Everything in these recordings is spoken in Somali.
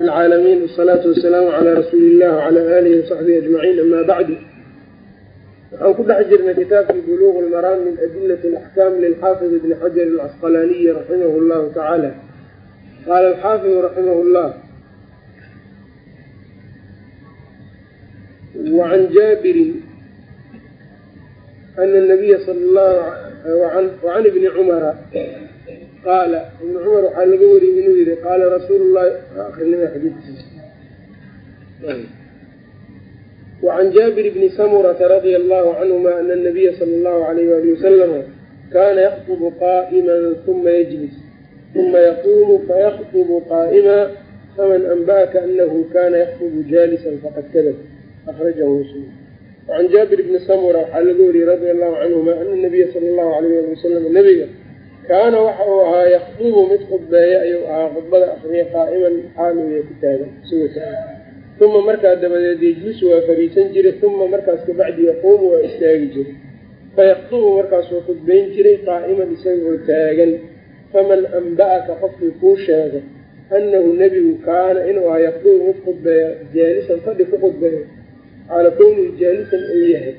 alcaalamiin wasalaatu wasalaamu calaa rasuuli illah wacala aalihi wasaxbihi ajmaciin ama bacdu waxaan ku dhex jirnay kitaabkii buluuq lmaraam min adilati alaxkaam lilxaafid ibni xajar alcasqalaaniyi raximah llahu tacaala qaala alxaafidu raximah llah wacan jaabirin ana nabiya sal llahu wacan ibni cumara qaala ibni cumar waxaa laga wariyey inuu yihi qaala rasuulu llahi akrinima xadiidkiisa wacan jaabir bni samurata radia allahu canhuma ana anabiya sala allahu alayh wali wasalama kana yaktubu qaa'iman uma yajlis uma yaquumu fayaktubu qaa'ima faman anba'aka anahu kana yaktubu jaalisan faqad kadab akhrajahu muslim wacan jaabir bni samura waxaa laga wariyey radia allahu canhuma ana nabiya sala allahu alayh ali wasalam nabiga kaana waxa uu ahaa yakdubu mid khudbeeya ayuu ahaa khudbada akriya qaa'iman xaaluya ku taagan uma markaa dabadeed yejlisu waa fariisan jiray uma markaas kabacdi yaquumu waa istaagi jiray. Fayakdubu markaasuu khudbayn jiray qaa'iman isagoo taagan. Faman anba'aka qofkii kuu sheega annahu nebigu kaana inuu ahaa yakdubu mid khudbeeya jaalisan fadhi ku khudbeeya calaa kownihi jaalisan uu yahay.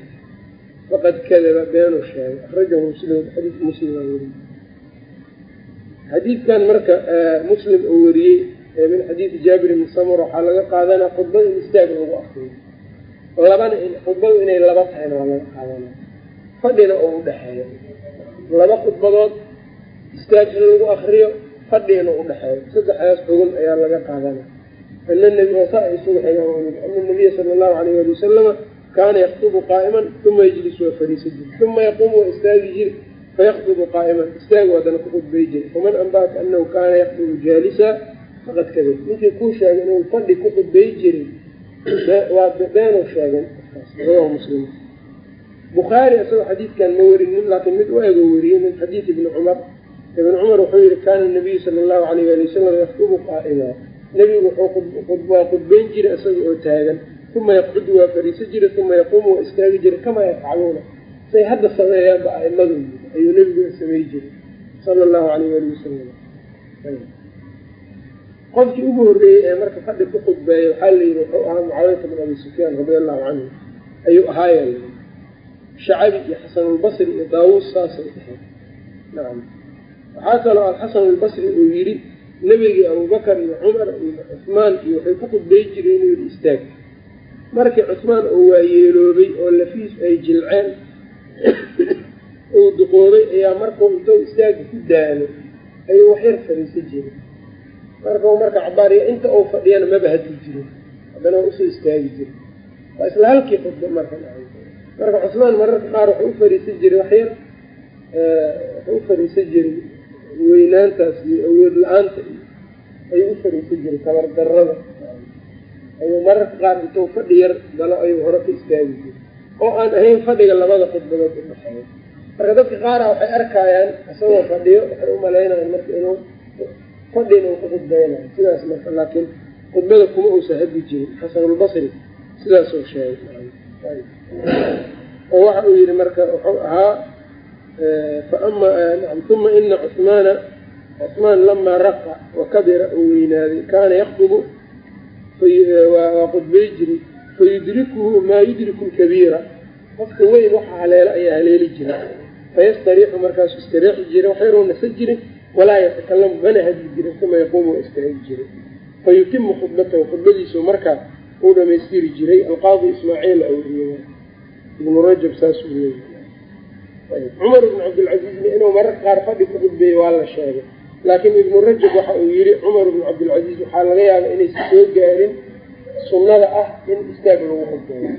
Faqad kadaba beenuu sheegay akhrajahu muslim xadiis muslim xadiidkan marka muslim uu wariyey min xadiidi jaabir ibni samur waxaa laga qaadanaa khudbada in istaag lagu akriyo labana khudbadu inay laba tahayna waa laga qaadanaa. Fadhina oo udhexeeyo laba khudbadood istaag in lagu akriyo fadhina udhexeeyo saddexdaas xugun ayaa laga qaadanaa. Ana nabi saa isugu xigaan ana nabiya sala allahu alayh ali wasalama kaana yaktubu qaa'iman uma yejlis waa fariisa jiri uma yaquumu waa istaagi jiri fayaktubu qaa'iman istaagu haddana ku khudbay jiri faman anba'aka anahu kaana yaktubu jaalisa faqad kadab ninkii kuu sheegay inuu fadhi ku khudbay jiray waa beenuu sheegay rawahu muslim bukhaari isagoo xadiidkan ma werinin laakiin mid u ego weriyey min xadiid ibni cumar ibni cumar wuxuu yihi kaana nabiyu sala allahu alayh ali wasalam yaktubu qaa'ima nebigu waa khudbayn jiray isaga oo taagan uma yaqcudu waa fariiso jiray uma yaquumu waa istaagi jiray kamaa yafcaluuna say hadda sameeyaanba aimadu ayuu nebigu samey jiray sala allahu alayh ali wasalam qofkii ugu horreeyey ee marka fadhi ku khudbeeya waxaa la yidhi wuxuu ahaa mucaawiyata bin abi sufyaan radia allahu canhu ayuu ahaaya shacabi iyo xasanulbasri iyo daawuus saasay ahayd nacam waxaa kaloo alxasan albasri uu yidhi nebigii abubakar iyo cumar iyo cusmaan iyo waxay ku khudbey jireen inuu yidhi istaag markii cusmaan uu waayeeloobay oo lafiis ay jilceen uu duqoobay ayaa markuu intou istaaga ku daalo ayuu waxyar fariisan jiray. Markau marka cabaariya inta uu fadhiyana maba hadli jirin haddana waa u soo istaagi jira waa isla halkii khudba marka marka cusmaan mararka qaar wuxuu u fariisan jiray waxyar wuxuu u fariisan jiray weynaantaas iyo awood la'aanta ayuu u fariisan jiray tabardarada ayuu mararka qaar intuu fadhi yar galo ayuu hore ka istaagi jiray. Oo aan ahayn fadhiga labada khudbadood u dhexeeya marka dadka qaara waxay arkayaan isagoo fadhiyo waxay u malaynayaan marka inuu fadhina uu ku khudbeynayo sidaas marka laakiin khudbada kuma uusa hadli jirin. Xasanulbasri sidaasuu sheegay. Oo waxa uu yihi marka wuxuu ahaa uma ina cusmaana cusmaan lamaa raqa wa kabira uu weynaaday kaana yakdubu waa khudbey jiray fayudrikuhu maa yudriku lkabiira qofka weyn waxa haleelo ayaa haleeli jira fayastariixu markaasu istariixi jiray waxyaruu nasan jiray walaa yatakalamu mana hadli jirin uma yaquumu istaagi jiray fayutimu khudbatahu khudbadiisu markaa uu dhamaystiri jiray alqaadi ismaaciil awriye ibnu rajab saasuu leeyahy cumar ibnu cabdilcaziizna inuu mararka qaar fadhi ku khudbeeyey waa la sheegay laakiin ibnu rajab waxa uu yihi cumar ibnu cabdilcaziiz waxaa laga yaaba inaysa soo gaarin sunnada ah in istaag lagu khudbeeyo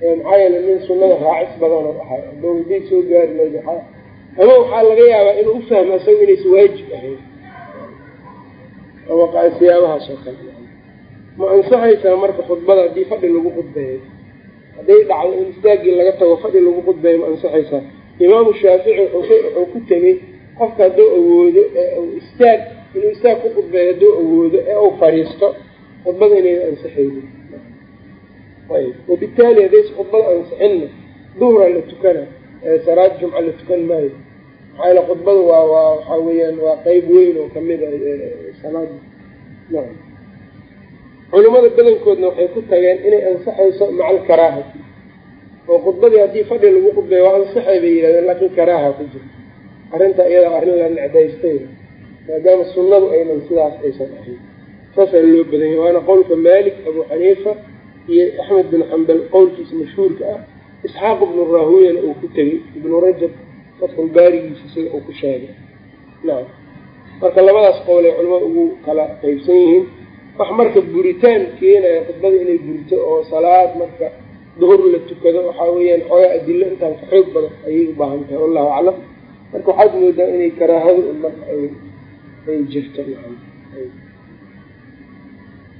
maxaa yeele nin sunnada raacis badan oo ahay adooday soo gaari layd ama waxaa laga yaabaa inuu ufahmo isaga inaysa waajib ahayn. Ama siyaabahaas oo kale ma ansaxaysaa marka khudbada haddii fadhi lagu khudbeeyo hadday dhacdo in istaagii laga tago fadhi lagu khudbeeyo ma ansaxaysaa imaamu shaafici wuxuu ku tegey qofka hadduu awoodo ee istaag inuu istaag ku khudbeeyo hadduu awoodo ee uu fariisto khudbada inayna ansixaynin ayb wabitaali haddaysa khudbada ansixinna duhra la tukana salaad jumca la tukan maayo maxaa yaele khudbadu waa waa waxaa weeyaan waa qeyb weyn oo ka mid a salaada naam culimmada badankoodna waxay ku tageen inay ansaxayso maca alkaraahati oo khudbadii haddii fadhi lagu khudbeeyo waa ansaxay bay yidhahdeen laakiin karaaha ku jirto arrintaa iyadaa arrin la necdaystay maadaama sunnadu aynan sidaas aysan ahayn saasaa loo badanyay waana qowlka maalik abu xaniifa iyo axmed bin xambal qowlkiisa mashhuurka ah isxaaq ibnu raahuyana uu ku tegey ibnu rajab fatxulbaarigiisa sida uu ku sheegay. Nacam marka labadaas qowlay culimada ugu kala qaybsan yihiin wax marka buritaan keenaya khudbada inay burito oo salaad marka duhur la tukado waxaa weeyaan xoogaa adilo intaan ka xoog badan ayay u baahan tahay wallahu aclam. Marka waxaad moodaa inay karaahadu marka ay jirto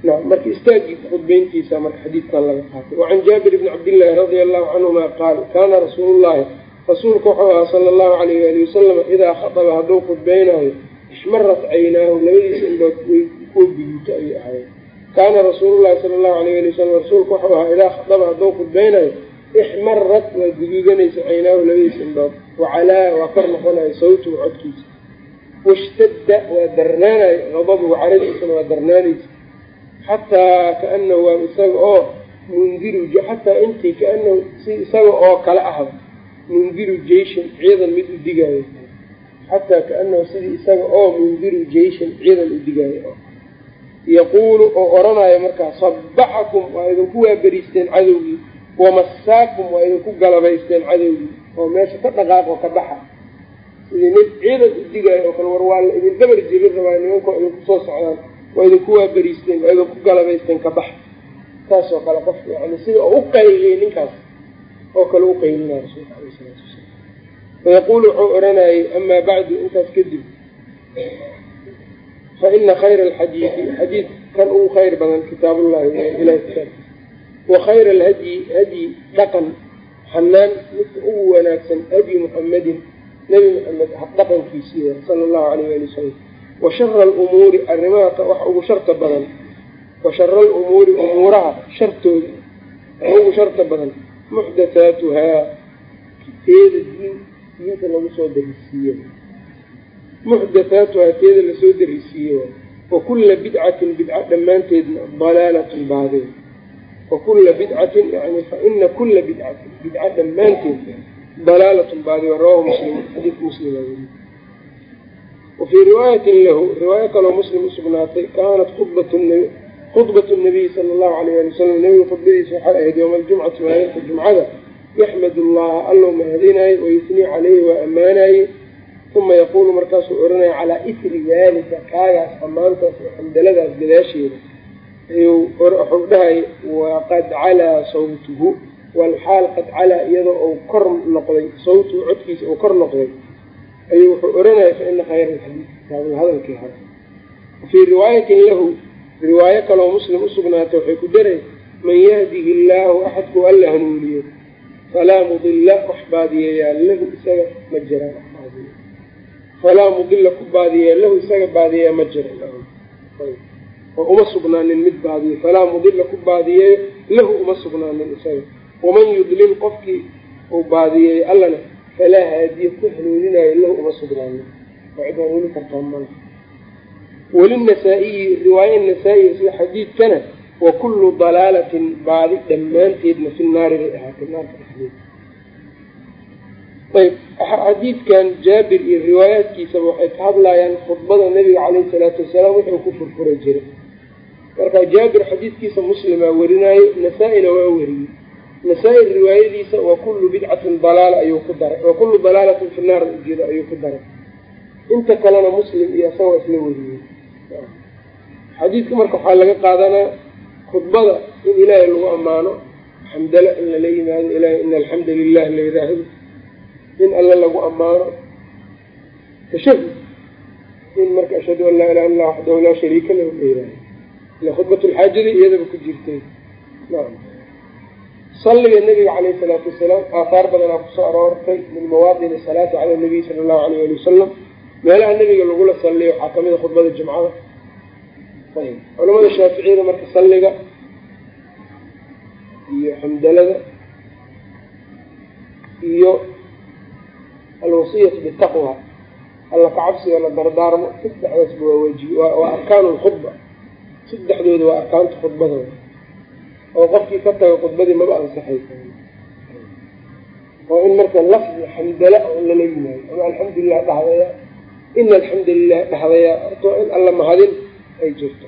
marka istaagii khudbeyntiisa marka xadiidkan laga qaatay. Wacan jaabir bni cabdillaahi radia allahu canhuma qaal kaana rasuulu llahi rasuulka wuxuu ahaa sala allahu alayh waali wasalam idaa khaطaba hadduu khudbeynaayo ishmarat caynaahu labadiisa indhood kuwa guduuto ayay ahayen kaana rasuulu llahi sala allahu alayh ali wasalam rasuulka wuxuu ahaa idaa khaطaba hadduu khudbeynayo ixmarat waa guduudanaysa caynaahu labadiisa indhood. Wacalaa waa kor noqonayo sawtuhu codkiisa. Washtadda waa darnaanayo qadabuhu caradiisana waa darnaanaysa xataa kaanahu waa isaga oo mundiru xataa intii kaanahu si isaga oo kale ahba mundiru jeyshan ciidan mid u digaayo xataa kaanahu sidii isaga oo mundiru jeyshan ciidan u digaayo yaquulu oo oranayo markaa sabaxakum waa idinku waaberiisteen cadowgii wamasaakum waa idinku galabaysteen cadowgii oo meesha ka dhaqaaq oo ka baxa sidii nin ciidan u digaayo oo kale war waa la idin dabar jebin rabaa nimanka waa idinku soo socdaan waa idinku waaberiisteen waa idinku galabaysteen ka baxa saas oo kale qof yani sida u qayliyey ninkaas oo kale u qaylinaya rasuulka alay isalaatu wasalaam fayaquulu wuxuu oranayay amaa bacdu intaas kadib fa ina khayra alxadiidi xadiid kan ugu khayr badan kitaabullahi ilahi kitaabkiisa wa khayra alhadyi hadyi dhaqan xanaan midka ugu wanaagsan hadyi muxamedin nebi maxamed dhaqankiisii sala allahu alayh ali wasalam wa shara alumuuri arrimaha wax ugu sharta badan. Wa shara alumuuri umuuraha shartooda ugu sharta badan. Muxdathaatuhaa teeda diin diinta lagu soo darisiiye muxdathaatuhaa teeda la soo darisiiye wa kulla bidcatin bidca dhammaanteedna dalaalatun baadee wa kulla bidcatin yani fa ina kulla bidcatin bidca dhammaanteed dalaalatun baadee rawahu muslim xadiidka muslima wafii riwaayatin lahu riwaayo kaloo muslim usugnaatay kaanat khudbatu nabiyi sala allahu alayh ali wasalam nebiga khudbadiisa waxay ahayd yowma aljumcati maalinta jumcada yaxmad allaha allou mahadinaayo wayusnii caleyhi waa ammaanaye uma yaquulu markaasuu oranaya calaa isri daalika kaagaas ammaantaas oo xamdaladaas gadaasheeda ayuu wuxuu dhahay waqad calaa sawtuhu walxaal qad calaa iyadoo uu kor noqday sawtuhu codkiisa uu kor noqday ayuu wuxuu oranaya fa ina khayra alxadiid kitaabul hadalkii hore. Wafii riwaayatin lahu riwaayo kaloo muslim usugnaatay waxay ku daray man yahdihi illaahu axadku alla hanuuniyo falaa mudilla wax baadiyeeyaa lahu isaga ma jiraan falaa mudilla ku baadiyeeya lahu isaga baadiyeeyaa ma jira oo uma sugnaanin mid baadiye falaa mudilla ku baadiyeeyo lahu uma sugnaanin isaga. Waman yudlil qofkii uu baadiyeeyo allana falaa haadiye ku hanuuninaayo lahu uma sugnaanin oo cid hanuuni kartaa mala walinnasaa-iyi riwaaya nasaa-i sida xadiidkana wa kullu dalaalatin baadi dhammaanteedna fi naari bay ahaatay naarka dhexdeeda ayb xadiidkan jaabir iyo riwaayaadkiisaba waxay ka hadlayaan khudbada nabiga caleyhi salaatu wasalaam wuxuu ku furfura jiray. Marka jaabir xadiidkiisa muslimaa warinaayo nasaa-ina waa weriyey nasaa-i riwaayadiisa wa kullu bidcatin dalaala ayuu ku daray wa kullu dalaalatin fi naar ujeeda ayuu ku daray. Inta kalena muslim iyo asagoo isla weriyey xadiidka marka waxaa laga qaadanaa khudbada in ilaahay lagu ammaano xamdalo in lala yimaado ilahay ina alxamda lilah la yiraahdo in alle lagu ammaano. Tashahud in marka ashhadu an laa ilaha illa waxdahu laa shariika lahu la yihahdo ila khudbatulxaajadii iyadaba ku jirtay. Naam salliga nabiga caleyhi salaatu wasalaam aahaar badanaa ku soo aroortay min mawaadini salaati cala nabiy sala allahu alayh ali wasalam meelaha nabiga lagula salliyo waxaa ka mid a khudbada jumcada. Ayb culamada shaaficiyada marka salliga iyo xamdalada iyo alwasiyatu bitaqwa alla kacabsiga la dardaarmo saddexdaasba waa waji waa arkaanu lkhudba saddexdooda waa arkaanta khudbadooda oo qofkii ka taga khudbadii maba ansaxaysa oo in marka lafdi xamdala oo lala yimaado ama alxamdulilah dhahdaya ina alxamdulilah dhahdaya horto in alla mahadin ay jirto.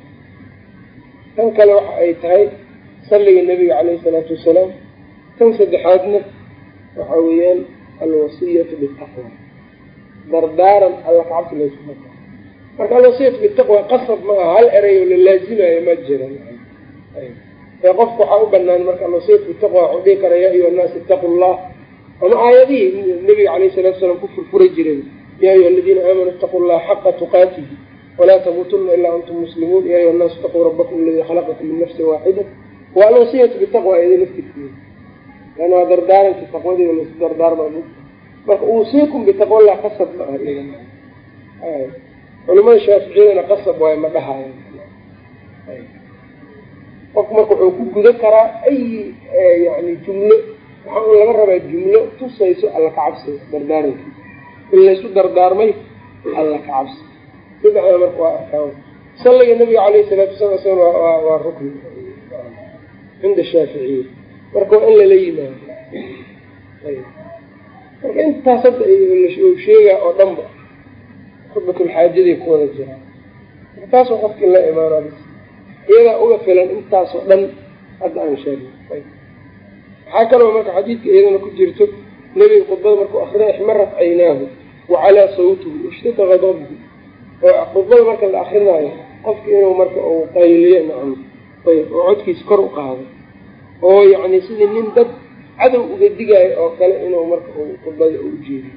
Tan kale waxa ay tahay salliga nabiga caleyhi salaatu wasalaam tan saddexaadna waxa weeyaan alwasiyatu bitaqwa dardaaran alla kacabsi laysku maka marka alwasiyatu bitaqwa qasab ma aha hal erayo la laazimayo ma jiran ee qofku waxaa u banaan marka alwasiyatu bitaqwa waxuu dhihi kara yaa ayuha nnaas itaqu llah ama aayadihii nabiga caleyhi salatu salaam ku furfura jireen ya ayuha aladiina aamanuu itaqu xaqa tuqaatihi walaa tamuutuna ilaa antum muslimuun. Ya ayuha nnaasu itaquu rabbakum aladii khalaqakum min nafsin waaxida. Waa alwasiyatu bitaqwa iyada laftirkeeda lan waa dardaarankii taqwadii lasu dardaarmaa marka uusiikum bitaqwallah qasab ma aha culamada shaaficiyadana qasab waayo ma dhahayan qofku marka wuxuu ku guda karaa ay yani jumlo. Waxaa un laga rabaa jumlo tusayso alla ka cabsi dardaarankiisa in laysu dardaarmay alla ka cabsi. Saddexda marka waa arkaan salliga nabiga caleyhi salaatu wasalaam isagana waa rukni cinda shaaficiya marka waa in lala yimaado. Marka intaas hadda sheegaa oo dhanba khudbatulxaajaday ku wada jiraan taasoo qofkii la imaana iyadaa uga filan intaasoo dhan hadda aan sheegay waxaa kaloo marka xadiidka iyadana ku jirto nebiga khudbada markuu akriya ixmarat caynaahu wacalaa sawtuhu ishtaka qadabuhu oo khudbada marka la akrinaayo qofka inuu marka uu qayliyo nacam ayb oo codkiisa kor u qaado oo yacni sidii nin dad cadow uga digaayo oo kale inuu marka uu khudbada u jeediyo.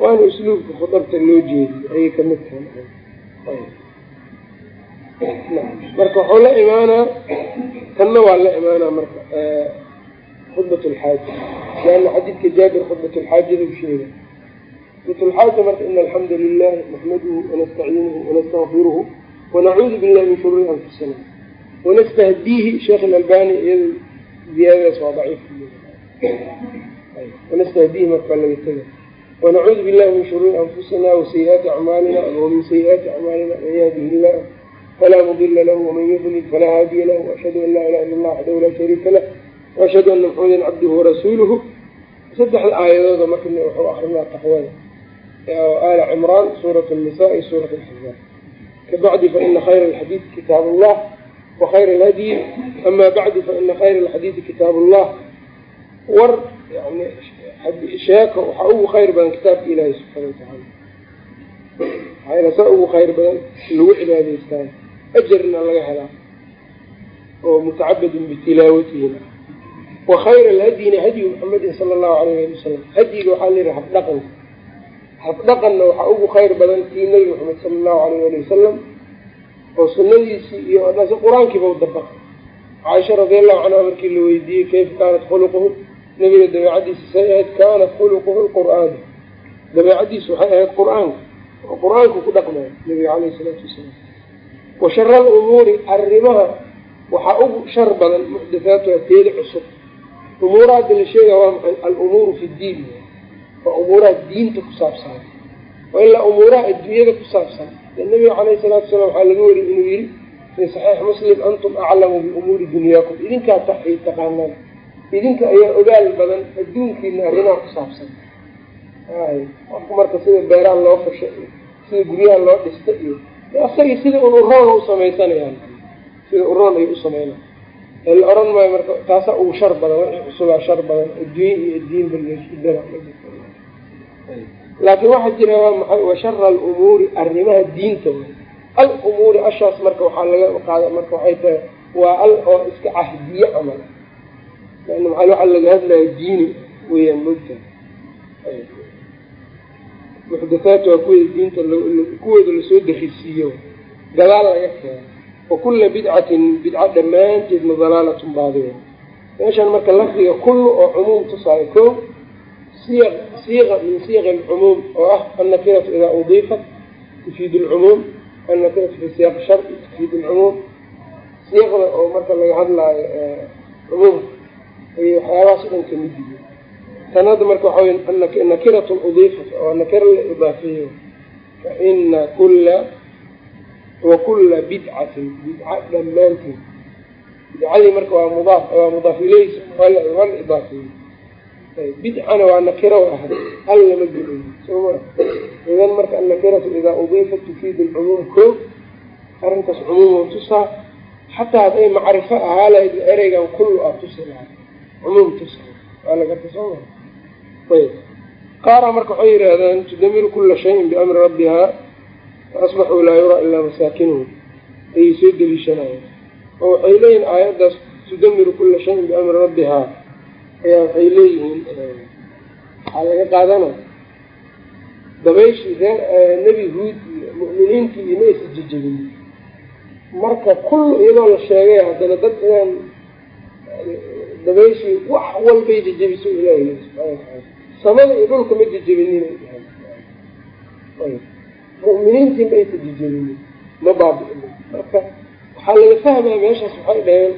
Waana usluubka khudabta loo jeediyo ayay ka mid tahay marka wuxuu la imaanaa tanna waa la imaanaa marka khudbat lxaaja leana xadiidka jaabir khudbat lxaajada u sheega khudbat lxaaja marka ina alxamda lilahi naxmaduhu wanastaciinuhu wanastaqfiruhu wanacuudu billahi min shuruuri anfusina. Wanastahdiihi sheekh alalbani iyada ziyaadadaas waa daciif. Wanastahdiihi marka waa laga tega wanacuudu billahi min shuruuri anfusina wasayiaati acmaalina wamin sayiaati acmaalina man yahdihi illah falaa mudila lahu waman yudlil falaa haadiya lahu ashhadu an laa ilaha illa allah waxdahu laa shariika lah waashhadu ana maxamadan cabduhu warasuuluhu saddexda aayadooda marka wuxuu akrinaa taqwada aala cimraan suurat nisa iyo suurat alxazaab kabacdi faina khayra alxadiid kitaab allah wakayra alhadyi ama bacdu faina khayra alxadiidi kitaab allah war yani sheeko waxaa ugu khayr badan kitaabka ilaahi subxaana watacaala maxaa saa ugu khayr badan lagu cibaadaystaa ajarna laga helaa oo mutacabadin bitilaawatihina wa khayra alhadyina hadyu muxamedin sala allahu alayh ali wasalam hadyiga waxaa la yihi habdhaqanka habdhaqanna waxaa ugu khayr badan kii nabi maxamed sala allahu alayh ali wasalam oo sunadiisii iyo odhase qur'aankiiba u dabaqa caaisha radiallahu canha markii la weydiiyey kayfa kaanat khuluquhu? Nabiga dabeecadiisa say ahayd kaanat khuluquhu lqur'aan. Dabeecadiisu waxay ahayd qur'aanka oo qur'aanku ku dhaqmaya nabiga caleyhi isalaatu wasalaam wa shara alumuuri arrimaha. Waxaa ugu shar badan muxdathaatuha teeda cusub. Umuuraha hadda la sheegaya waa maxay? Alumuuru fi ddiin waa umuuraha diinta ku saabsan. Oo ilaa umuuraha adduunyada ku saabsan. Nabiga caleyhi salaatu wasalaam waxaa laga wariyay inuu yihi fi saxiix muslim antum aclamu biumuuri dunyaakum idinkaa taxay taqaanaan. Idinka ayaa ogaal badan adduunkiina arrimaha ku saabsan. Qofku marka sida beeraha loo fasho iyo sida guryaha loo dhista iyo asagii sida un uroon u samaysanayaan. Sida uroon ay u sameynaa la oran maayo marka taasaa ugu shar badan wixii cusubaa shar badan adduunye iyo diinba laysku laakiin waxaa jira waa maxay? Wa shara alumuuri arrimaha diinta way. Al umuuri ashaas marka waxaa laga qaada marka waxay tahay waa al oo iska cahdiye camal. Maxaa waxaa laga hadlaya diini weyaan moogtahay muxdathaat waa kuwada diinta kuwooda la soo darisiiyo gadaal laga keeno wa kulla bidcatin bidca dhammaanteedna dalaalatun baadiya meeshan marka lafdiga kullu oo cumuum tusaayo ko siya siiqa min siiqa alcumuum oo ah annakiratu idaa udiifat tufiidu alcumuum annakiratu fi siyaaqi sharci tufiidu alcumuum siiqda oo marka laga hadlaayo cumuumka ay waxyaabahaas o dhan ka mid yihiin tan hadda marka waxa wey nakiratun udiifat oo nakira la idaafeeyo fa ina kulla wa kula bidcatin bidca dhammaanteed. Bidcadii marka waa mudaaf waa mudaaf ileyh wala idaafeeyey bidcana waa nakiro ahay hal lama geliyo soma idan marka annakiratu idaa udiifat tufiid lcumuum ko arrintaas cumuum tusaa. Xataa hadday macrifo ahaa lahayd ereygan kullu a tusi lahaa cumuum tusa waa laga tusoma ayb qaara marka waxay yidhaahdaan tudamiru kula shayin biamri rabbihaa faasbaxuu laa yuraa ilaa masaakinuhum ayay soo deliishanayaan oo waxay leeyihiin aayaddaas tudamiru kula shayin biamri rabbihaa ayaa waxay leeyihiin waxaa laga qaadana dabayshii nebi huud iyo mu'miniintii iyo ma aysa jejebin marka kullu iyadoo la sheegay haddana dad inaan dabayshii wax walbay jejebiso ilaahi subxana wataala samada iyo dhulka ma jejebinin mu'miniintii ma aysa jejebinin ma baabi'inin marka waxaa laga fahmaya meeshaas waxay dhaheen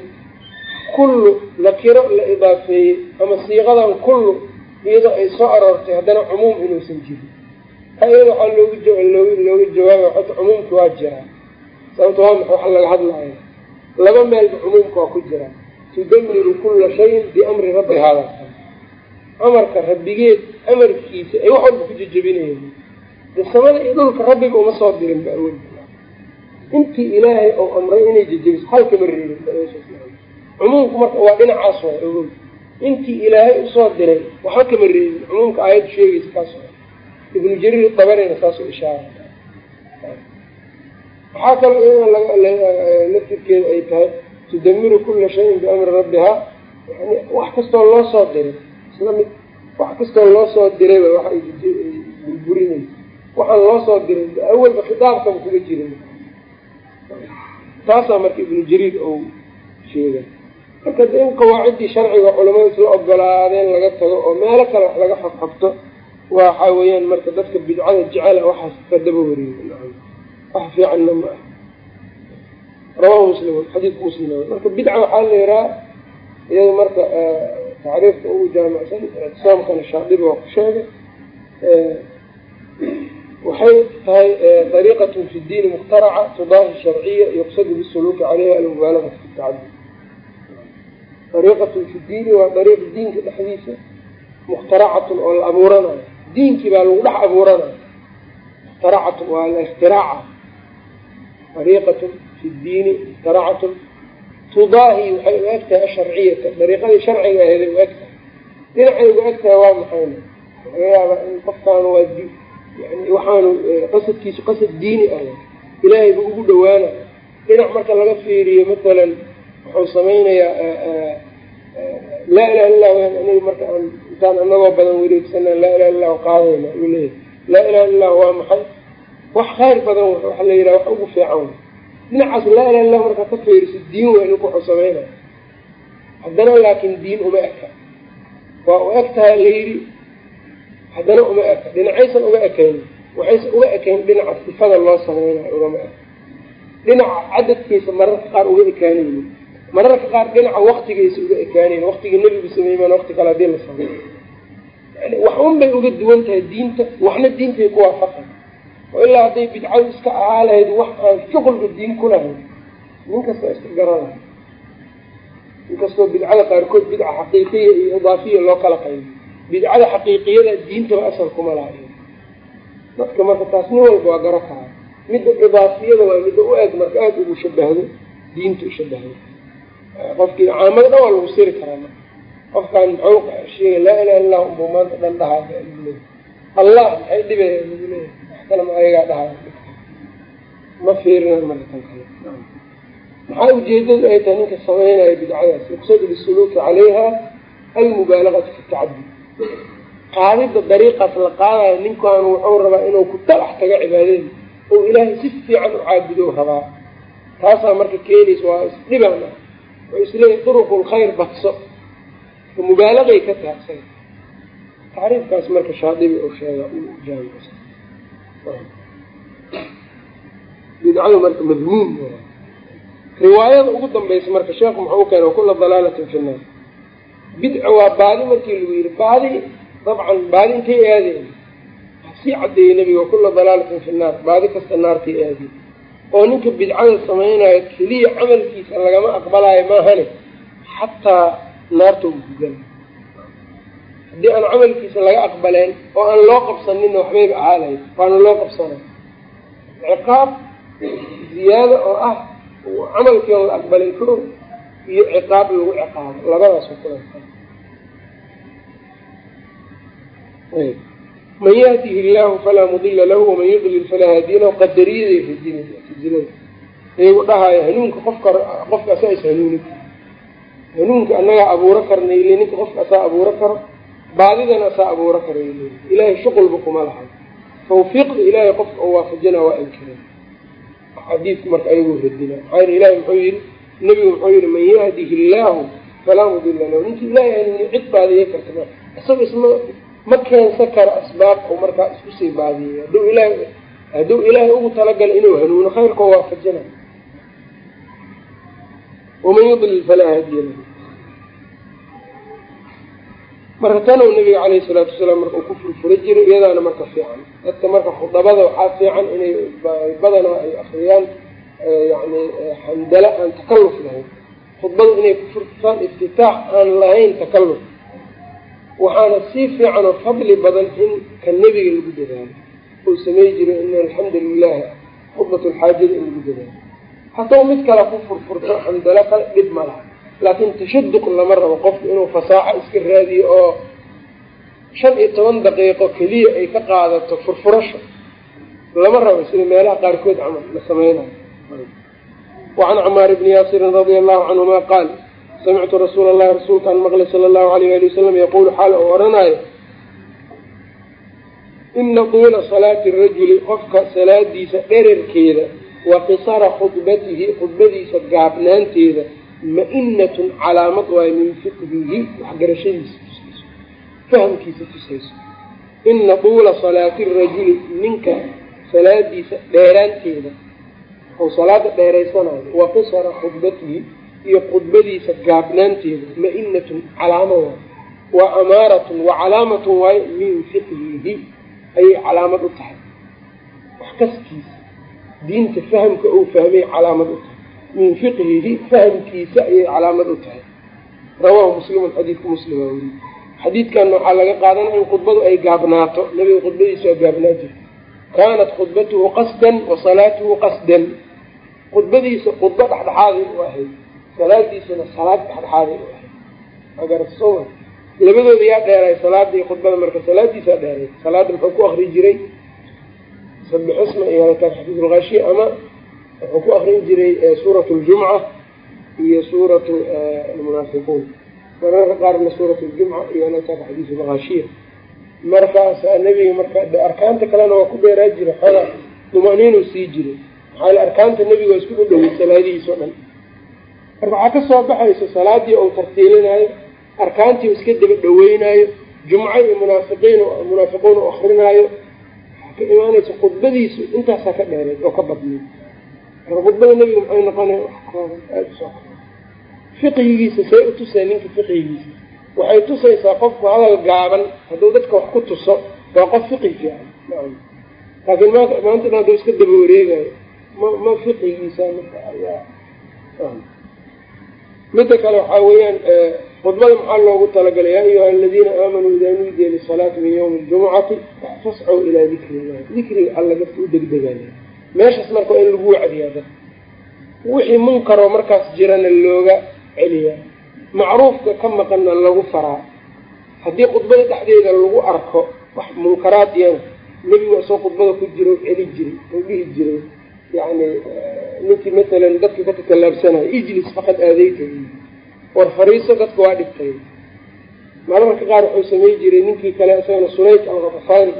kullu nakiro la idaafeeyey ama siiqadan kullu iyadoo ay soo aroortay haddana cumuum inuusan jirin. Ha iyada waxaa loogu looga jawaabaya ota cumuumka waa jiraa sababto waa maxa waxa laga hadlaya laba meelba cumuumka waa ku jiraa tudamiru kula shayin biamri rabbi haada amarka rabbigeed amarkiisa ay wax walba ku jejebinayeen de samada iyo dhulka rabbiga uma soo dirin ba awel intii ilaahay ou amray inay jejebiso halkama reebin cumuumku marka waa dhinacaas waa ogow intii ilaahay u soo diray waxba kama reebin cumuumka aayaddu sheegaysa kaas ibnu jariir dabarina saasuu ishaara. Waxaa kaloo iyada laftirkeeda ay tahay tudamiru kula shayin biamri rabbihaa wax kastoo loo soo diray isla mid wax kastoo loo soo dirayba waxa ay burburinaysa waxaan loo soo diray awalba khitaabkaba kuma jirin. Taasaa marka ibnu jariir ou sheegay. Marka de in qawaaciddii sharciga culamadu isla ogolaadeen laga tago oo meelo kale wax laga xogxogto waxa weeyaan marka dadka bidcada jecela waxaas ka daba wareega wax fiicanna ma ah rawahu muslim xadiidka muslim. Marka bidca waxaa la yihaha iyada marka tacriifka ugu jaamicsan ictisaamkana shaadiba waa ku sheegay waxay tahay dariiqatun fi diini mukhtaraca tudaahi sharciya yuqsadu bisuluuki caleyha almubaalagatu fi tacadud dariiqatun fi diini waa dariiq diinka dhexdiisa mukhtaracatun oo la abuuranayo diinkii baa lagu dhex abuuranayo mukhtaracatun waa la iktiraaca dariiqatun fi diini mukhtaracatun tudaahi waxay u eg tahay asharciyata dariiqadii sharciga aheeday u eg tahay dhinacay uga eg tahay waa maxayna laga yaabaa in qofkaan waa yani waxaanu qasadkiisu qasad diini ah ilaahay buu ugu dhawaana dhinac marka laga fiiriyo matalan wuxuu samaynayaa laa ilaha illah wan aniga marka aan intaan anagoo badan wareegsana laa ilaha illah qaadayna uu leeyahy laa ilaha illah waa maxay? Wax khayr badan waxa la yidhaha wax ugu fiican dhinacaas laa ilaha illah markaa ka fiiriso diin waa ninku wuxuu samaynaya haddana laakin diin uma eka. Waa u eg tahay la yidhi haddana uma eka. Dhinacaysan uga ekaynin waxaysan uga ekayn dhinaca sifada loo samaynayo ugama eka. Dhinaca cadadkiisa mararka qaar uga ekaanaynin. Mararka qaar dhinaca waktigaysa uga ekaanayn waktigii nebigu sameeymaan wakti kale haddii la sameeyo. Yani wax un bay uga duwan tahay diinta waxna diintay ku waafaqay oo ilaa hadday bidcadu iska ahaa lahayd wax aan shuqulka diin ku lahayn nin kastoo iska garanayo inkastoo bidcada qaarkood bidca xaqiiqiya iyo idaafiya loo kala qaybo bidcada xaqiiqiyada diintaba asal kuma laha dadka marka taas nin walba waa garo karaa. Midda idaafiyada waa midda u eg marka aada ugu shabahdo diinta u shabahdo. Qofkii caamada dhan waa lagu siri karaa marka. Qofkaan muxuu sheegay laa ilaha illah unbuu maanta dhan dhahaa allah maxay dhibaya lagu leeyahay ma ayagaa dhahaa ma fiirinan marka tan kale. Maxaa ujeedadu ay tahay ninka sameynaya bidcadaas? Yuqsadu bisuluuki calayha almubaalagatu fi tacadud qaadida dariiqaas la qaadayo ninkan wuxuu rabaa inuu ku dalax tago cibaadada oo ilaahay si fiican u caabudo rabaa. Taasaa marka keenaysa waa isdhiban ah oo isleeyahy duruqul khayr badso mubaalagay ka taagsan. Tacriifkaas marka shaadibi uu sheega jaamic bidcadu marka madmuum riwaayada ugu dambaysa marka sheekhu muxuu keena kula dalaalatin fi bidca waa baadi markii lagu yidhi baadi dabcan baadi intay aadeen. Sii cadeeyey nabiga kula dalaalatin fi nnaar baadi kasta naartay aadeen. Oo ninka bidcada samaynayo keliya camalkiisa lagama aqbalaayo maahane xataa naarta uu kugala haddii aan camalkiisa laga aqbaleen oo aan loo qabsaninna waxbayba ahaalahay waana loo qabsanay ciqaab ziyaada oo ah camalkii on la aqbalay ko iyo ciqaab lagu ciqaabo. Labadaas kula man yahdihi illaahu falaa mudila lahu waman yudlil falaa haadiya lahu qadariyaday radinaysa iyagu dhahaayo hanuunka qofka qofka asaa is hanuuni hanuunka annagaa abuuro karna ile ninka qofka asaa abuuro karo baadidana asaa abuuro kara ilaahay shuqulba kuma lahay tawfiiqda ilaahay qofka oo waafajina waa inkireen xadiidku marka ayagoo radina maxaa ilahay muxuu yihi nebigu muxuu yihi man yahdihi illaahu falaa mudila lahu. Ninki ilaahay hanuuni cid baadiye karta isaga isma ma keensan karo asbaab oo markaa isku sii baadiyay hadduu ilaahay hadduu ilaahay ugu talagala inuu hanuuno khayrkoo waafajina waman yudlil falaa haadiya lahu marka tanow nabiga caleyhi salaatu wasalaam marka uu ku furfura jiray iyadaana marka fiican. Dadka marka khudabada waxaa fiican inay badanaa ay akriyaan yani xandala aan takalluf lahayn. Khudbada inay ku furfurtaan iftitaax aan lahayn takalluf. Waxaana sii fiican oo fadli badan in ka nebiga lagu dadaalo. Uu samey jiray in alxamdu lilahi khudbat lxaajada in lagu dadaalo. Haddau mid kale ku furfurto xandalo kale dhib ma laha laakiin tashaduq lama rabo qofku inuu fasaaxo iska raadiyo oo shan iyo toban daqiiqo keliya ay ka qaadato furfurasho lama rabo sida meelaha qaarkood camal la sameynayo wacan camaar bni yaasirin radia allahu canhuma qaal samictu rasuula allahi rasuulkaan maqlay sala allahu alayh ali wasalam yaquulu xaal oo odhanaayo ina duula salaati rajuli qofka salaadiisa dherarkeeda wa qisara khudbatihi khudbadiisa gaabnaanteeda ma-inatun calaamad waayo min fiqhihi waxgarashadiisa tusayso fahamkiisa tusayso ina duula salaati rajuli ninka salaadiisa dheeraanteeda ou salaada dheeraysanayo wa qisara khudbatihi iyo khudbadiisa gaabnaanteeda ma-inatun calaamo waayo waa amaaratun wa calaamatun waayo min fiqhihi ayay calaamad u tahay. Wax kaskiisa diinta fahamka uu fahmay calaamad u tahay min fiqhihi fahamkiisa ayay calaamad u tahay. Rawaahu muslimun xadiidku muslima weri xadiidkanna waxaa laga qaadanaya in khudbadu ay gaabnaato. Nabiga khudbadiisa waa gaabnaa jirta kaanat khudbatuhu qasdan wa salaatuhu qasdan. Khudbadiisa khudbo dhexdhexaaday u ahayd. Salaadiisana salaad dhexdhexaaday u ahayd. Agarasoma labadooda yaa dheeray salaada iyo khudbada marka salaadiisaa dheeray salaada muxuu ku akri jiray? Sabixisma iyo halkaan xadiisulkhaashiya ama wuxuu ku akrin jiray suuratu ljumca iyo suuratu almunaafiquun. Mararka qaarna suuratu ljumca iyo halkaan xadiis lkhaashiya markaasa nebiga marka arkaanta kalena waa ku dheeraa jira xooga dumaniinuu sii jiray. Maxaa yale arkaanta nebiga waa isku dhadhoway salaadihiis oo dhan. Marka waxaa ka soo baxayso salaadii ou tartiilinaayo arkaantii iska daba dhaweynaayo jumco iyo munaafiqiin munaafiquun u akrinaayo waxaa ka imaanaysa khudbadiisu intaasaa ka dheereed oo ka badnay marka khudbada nebiga maxay noqonaya wax kooban aada u soo fiqhigiisa say u tusay ninka fiqhigiisa. Waxay tusaysaa qofku hadal gaaban hadduu dadka wax ku tuso waa qof fiqhi fiican. Laakiin maanta maanta dhan hadduu iska daba wareegayo ma ma fiqhigiisa marka ayaa midda kale waxaa weeyaan khudbada maxaa loogu talagalay yaa ayuha aladiina aamanuu idaa nuudiya lisalaati min ywmi ljumucati fascow ilaa dikri illahi dikriga alla dadka u degdegaaya meeshaas marka waa in lagu wacdiyaa dadka wixii munkaroo markaas jirana looga celiyaa. Macruufka ka maqanna lagu faraa. Haddii khudbada dhexdeeda lagu arko wax munkaraad iyana nebigu isoo khudbada ku jiro celi jiray oo dhihi jiray. Yani ninkii matalan dadka ka takalaabsanayo ijlis faqad aadeyta war fariiso dadka waa dhibtay mararka qaar wuxuu samey jiray ninkii kale isagana sulayk alkhafaani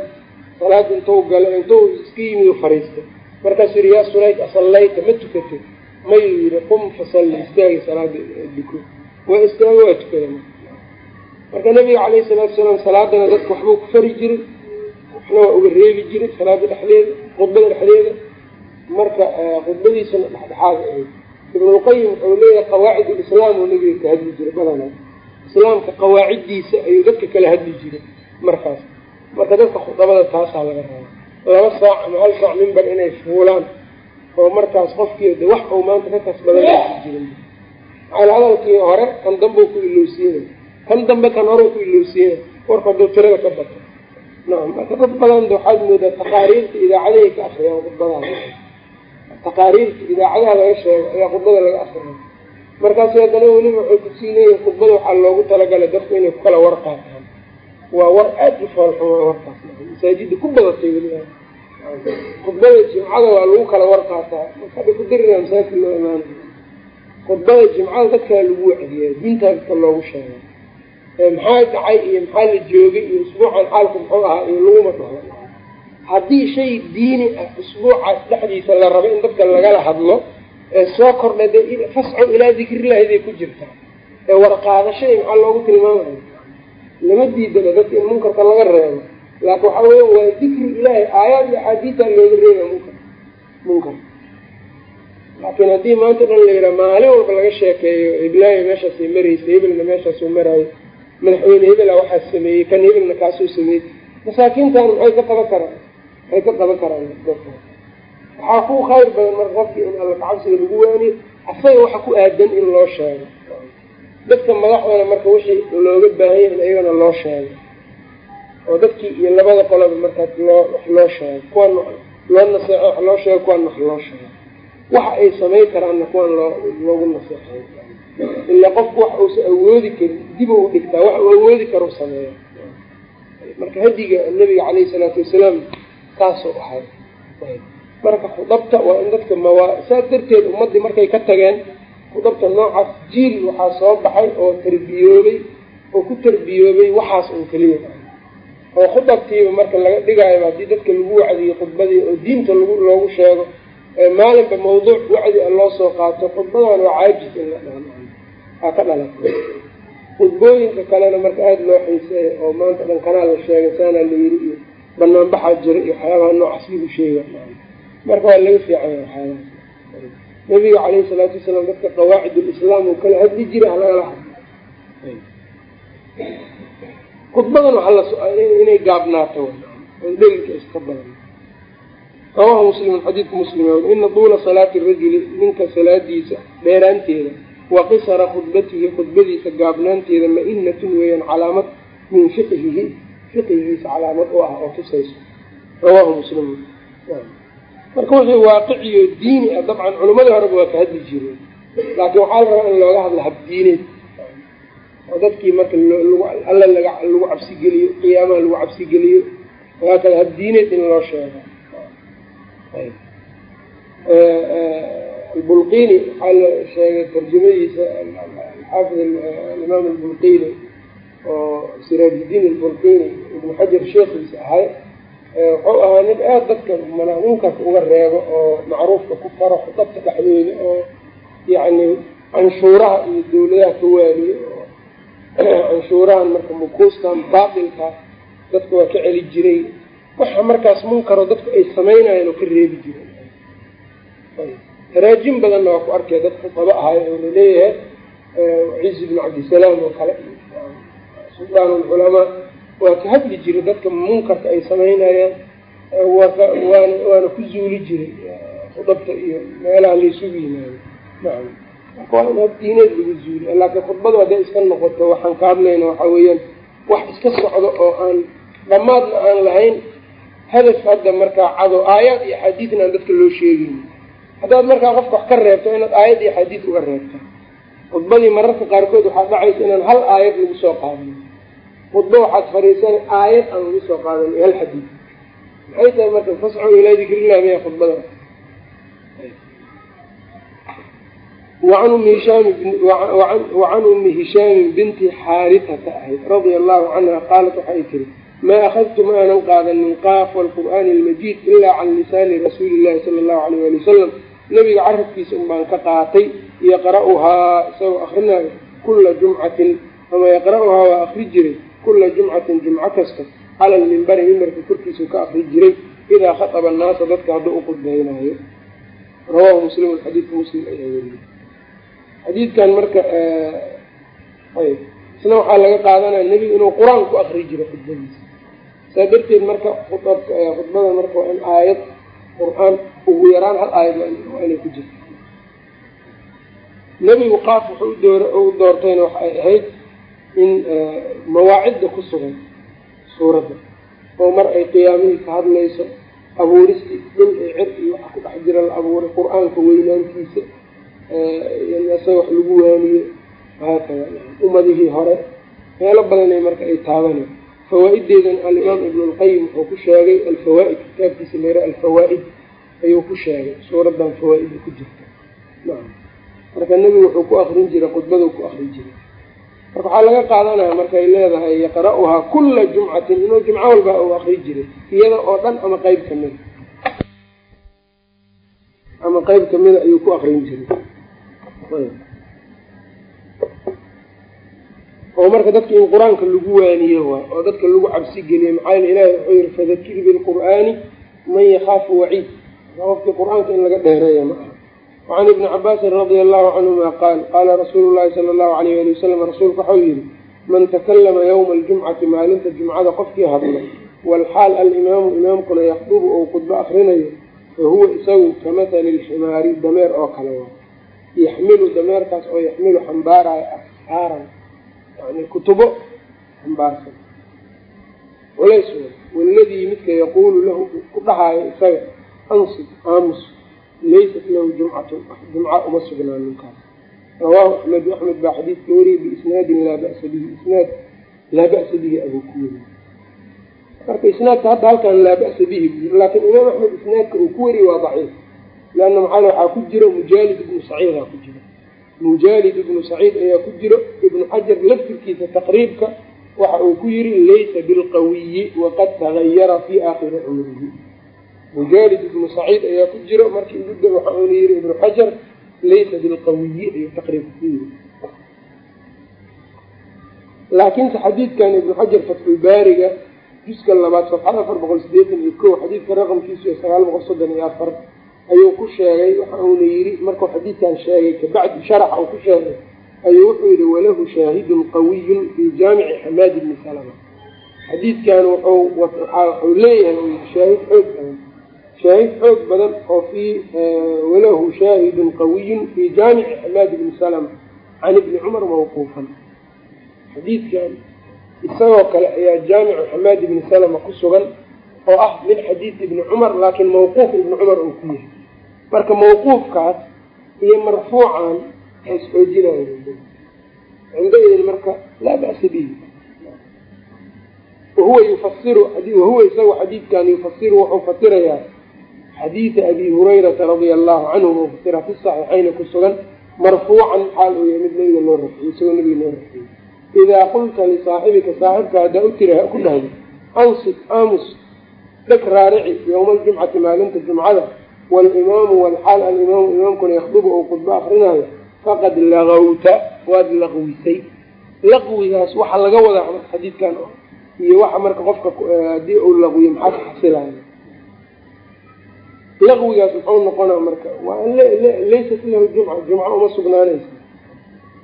salaada intuu galo intuu iska yimid fariistay markaasuu yihi yaa sulayk asallayta ma tukatay mayuu yihi qum fasalli istaagi salaada diko. Waa istaago waa tukada marka nabiga calayhi salaatu salaam salaadana dadka waxbuu ku fari jiray. Waxna waa uga reebi jiray salaada dhexdeeda khudbada dhexdeeda. Marka khudbadiisana dhexdhexaada ahayd. Ibnulqayim wuxuu leeyahay qawaacid ulislaam uu nabiga ka hadli jiray badanaa. Islaamka qawaaciddiisa ayuu dadka kala hadli jiray markaas. Marka dadka khudabada taasaa laga rabaa laba saac ama hal saac mimbar inay fuulaan oo markaas qofkii de wax uu maanta ka kasbaday jirin macal hadalkii hore kan dambe ku ilowsiina kan dambe kan hore ku ilowsiina warka haduu tirada ka bato. Nacam marka dad badan waxaad moodaa taqaariirta idaacadahay ka akriyaan khudbadaha taqaariirta idaacadaha laga sheego ayaa khudbada laga akriya markaas haddana weliba waxay ku sii leeyihiin khudbada waxaa loogu talagalay dadku inay ku kala war qaataan waa war aada u foolxuma warkaas masaajida ku badatay weliba khudbada jimcada waa lagu kala war qaataa marka ku dirina masaajidka loo imaana khudbada jimcada dadkaa lagu wacdiyaa diintaa dadka loogu sheegay. Maxaa dhacay iyo maxaa la joogay iyo usbuucan xaalku muxuu ahaa iyo laguma dhaho haddii shay diini ah usbuucaas dhexdiisa la rabo in dadka lagala hadlo ee soo kordha de fasco ilaa dikrillahi day ku jirtaa. Ee warqaadashay maxaa loogu tilmaamaya lama diidana dadka in munkarka laga reebo. Laakin waxaa weya waa dikri ilaahi aayaad iyo axaadiisaa looga reeba munkar munkar. Laakiin haddii maanta dhan la yidhaha maalin walba laga sheekeeyo hiblaayo meeshaasay maraysa hebelna meeshaasuu maraayo madaxweyne hebela waxaa sameeyey kan hebelna kaasuu sameeyey. Masaakiintan maxay ka qaban karaan maxay ka qaban karaan dadka. Waxaa ku khayr badan marka qofkii in alla kacabsiga lagu waaniyo asaga waxa ku aadan in loo sheego dadka madaxdana marka wixii looga baahanya in iyagana loo sheego oo dadkii iyo labada qoloba markaas loo wax loo sheego kuwan loo naseexo wax loo sheego kuwan wax loo sheego waxa ay samayn karaanna kuwan loo loogu naseexeyo ilaa qofku wax uusa awoodi karin dib u dhigtaa wax uu awoodi karo sameeya marka hadiga nabiga caleyhi salaatu wasalaam saasuu ahay marka khudabta waa in dadka mawa saas darteed ummaddii markay ka tageen khudabta noocaas jiil waxaa soo baxay oo tarbiyoobay oo ku tarbiyoobay waxaas un keliya. Oo khudabtiiba marka laga dhigaayo haddii dadka lagu wacdiyo khudbadii oo diinta lagu loogu sheego maalinba mawduuc wacdi a loo soo qaato khudbadan waa caajis in la dhahno aa ka dhalatay khudbooyinka kalena marka aada loo xiiseeya oo maanta dhan kanaa la sheegay saanaa la yiri iyo banaanbaxaa jira iyo waxyaabaha noocaas lagu sheega marka waa laga fiicanya waxyaabahaas nabiga caleyhi salaatu wasalaam dadka qawaacid lislaam uu kala hadli jiray halagala hadlo khudbadan waxaa la inay gaabnaato dhelilka iska badan. Rawahu muslimun xadiidka muslim ina duula salaati rajuli ninka salaadiisa dheeraanteeda wa qisara khudbatihi khudbadiisa gaabnaanteeda ma-inatun weeyaan calaamad min fiqhihi fiqhigiisa calaamad u ah oo tusayso. Rawahu muslimun marka wixii waaqiciyo diini ah dabcan culimadii horeba waa ka hadli jireen laakiin waxaa la rabaa in looga hadla habdiineed oo dadkii marka alla lagu cabsigeliyo qiyaamaha lagu cabsigeliyo waa kale habdiineed in loo sheego. Albulqini waxaa la sheegay tarjamadiisa xaafid alimaam albulqini oo siraajdiin albulqini ibnu xajar sheekhiisa ahay wuxuu ahaa nin aada dadka munkarka uga reebo oo macruufka ku faro khudabta dhexdooda oo yacni canshuuraha iyo dawladaha ka waaliyo oo canshuurahan marka mukuustan baatilka dadka waa ka celi jiray. Waxa markaas munkaro dadku ay sameynayaan oo ka reebi jiray. Taraajim badanna waa ku arkaya dad khudabo ahay oo la leeyahay cizi bnu cabdisalaam oo kale. Sultaan alculamaa waa ka hadli jiray dadka munkarka ay sameynayaan waana waana ku zuuli jiray khudabta iyo meelaha laysugu yimaado waa in habdiineed lagu zuuliya laakiin khudbadu hadday iska noqoto waxaan ka hadlayna waxaa weeyaan wax iska socdo oo aan dhammaadna aan lahayn hadaf hadda markaa cado aayaad iyo axaadiidna aan dadka loo sheegeyn haddaad markaa qofka wax ka reebto inaad aayad iyo axaadiid uga reebto. Khudbadii mararka qaarkood waxaa dhacaysa inaan hal aayad lagu soo qaadin khudbo waxaad fariisana aayad aan lagu soo qaadan hal xadiid maxay tahay marka fascu ilaa dikrillah miya khudbada? Wacan umi hishaamin binti xaaritata ahayd radia allahu canha qaalat waxay tiri maa akhadtu ma aanan qaadanin qaaf walqur'aani almajiid ilaa can lisaani rasuuli illahi sala allahu alayh ali wasalam nabiga carabkiisa un baan ka qaatay yaqra'uhaa isagoo akrinayo kula jumcatin. Ama yaqra'uhaa waa akri jiray kula jumcatin jumco kasta cala lmimbari mimbarka korkiisau ka akri jiray idaa khaطaba annaasa dadka hadduu u qudbaynaayo rawahu muslimun xadiidka muslim ayaa weriyey xadiidkan marka ayb isna waxaa laga qaadanaya nebigu inuu qur'aan ku akri jiro khudbadiisa. Saa darteed marka khudbada marka waa in aayad qur'aan ugu yaraan hal aayad waa inay ku jirta nebigu qaaf wuxuu u doortayna waxay ahayd in mawaacidda ku sugan suuradda oo mar ay qiyaamihii ka hadlayso abuuristii dhul iyo cir iyo waxa ku dhex jira la abuuray qur'aanka weynaantiisa isaga wax lagu waaniyo haakada ummadihii hore meelo badanay marka ay taabanay. Fawaa-ideedan alimaam ibn lqayim wuxuu ku sheegay alfawaa-id kitaabkiisa leera alfawaa-id ayuu ku sheegay. Suuraddan fawaa-ida ku jirta. Marka nebigu wuxuu ku akrin jiray khudbaduu ku akrin jiray marka waxaa laga qaadanaya markay leedahay yaqra-uhaa kula jumcatin inuu jumco walba uu akri jiray iyada oo dhan ama qeyb kamida ama qeyb kamida ayuu ku akrin jiray. Oo marka dadka in qur'aanka lagu waaniyo waay oo dadka lagu cabsi geliyo maxaa ilahi wuxuu yihi fadakir bilqur'aani man yakaafu waciid. Qofkii qur'aanka in laga dheereeya ma wacan ibni cabaasin radia allahu canhuma qaal qaala rasuulu llahi sala allahu alayh ali wasalam rasuulku waxau yihi man takalama yowma aljumcati maalinta jumcada qofkii hadlo walxaal alimaamu imaamkuna yakdubu ou khudbo akrinayo fa huwa isagu kamahali lximaari dameer oo kale waa yaxmilu dameerkaas oo yaxmilu xambaarayo asxaaran yani kutubo xambaarsan culays waladii midka yaquulu lahu ku dhahaayo isaga ansib laysat lahu jumcatun jumca uma sugnaan ninkaas rawaahu axmedu axmed baa xadiidka wariyay biisnaadin laa ba'sa bihi isnaad laa ba'sa bihi abuu ku weriye marka isnaadka hadda halkan laa ba'sa bihi laakiin imaam axmed isnaadka uu ku wariyey waa daciif leanna maxaa waxaa ku jiro mujaalid ibnu saciidaa ku jiro mujaalid ibnu saciid ayaa ku jiro ibnu xajar laftirkiisa taqriibka waxa uu ku yiri laysa bilqawiyi waqad tagayara fii aakhiri cumrihi mujaalid ibnu saciid ayaa ku jiro markii ugu waxa uuna yiri ibnu xajar laysa bilqawiyi ayuu taqriibka ku yiri. Laakiinse xadiidkan ibnu xajar fatxulbaariga juska labaad safxada afar boqol sideetan iyo ko xadiidka raqamkiisu sagaal boqol soddon iyo afar ayuu ku sheegay waxa uuna yiri markuu xadiidkan sheegay kabacdi sharaxa uu ku sheegay ayuu wuxuu yihi walahu shaahidun qawiyun fii jaamici xamaad ibni salama. Xadiidkan wuxuu leeyahay shaahid xoog badan shaahid xoog badan oo fii walahu shaahidun qawiyun fii jaamici xamaad ibni salama can ibni cumar mawquufan. Xadiidkan isagoo kale ayaa jaamicu xamaad ibni salama ku sugan oo ah min xadiid ibni cumar laakiin mawquuf ibni cumar uu ku yahay. Marka mawquufkaas iyo marfuucan ay isxoojinayan cindaidin marka laa ba'sa bihi. Wahuwa yufasiru wahuwa isagu xadiidkan yufasiru wuxuu fasirayaa xadiida abi hurayrata radia allahu canhu buu fasira fi saxiixayni ku sugan marfuucan xaal uu yahay mid nabiga loo rafciyo isagoo nabiga loo rafciyo idaa qulta lisaaxibika saaxibka haddaa u tira ku dhahdo ansib aamus dheg raarici yowma aljumcati maalinta jumcada walimaamu walxaal alimaamu imaamkuna yakdubu ou khudbo akrinaayo faqad lagawta waad laqwisay. Laqwigaas waxa laga wadaa xadiidkan iyo waxa marka qofka haddii uu laqwiyo maxaa ka laqwigaas muxuu noqonaa marka waa laysat lahu jumca jumca uma sugnaanaysa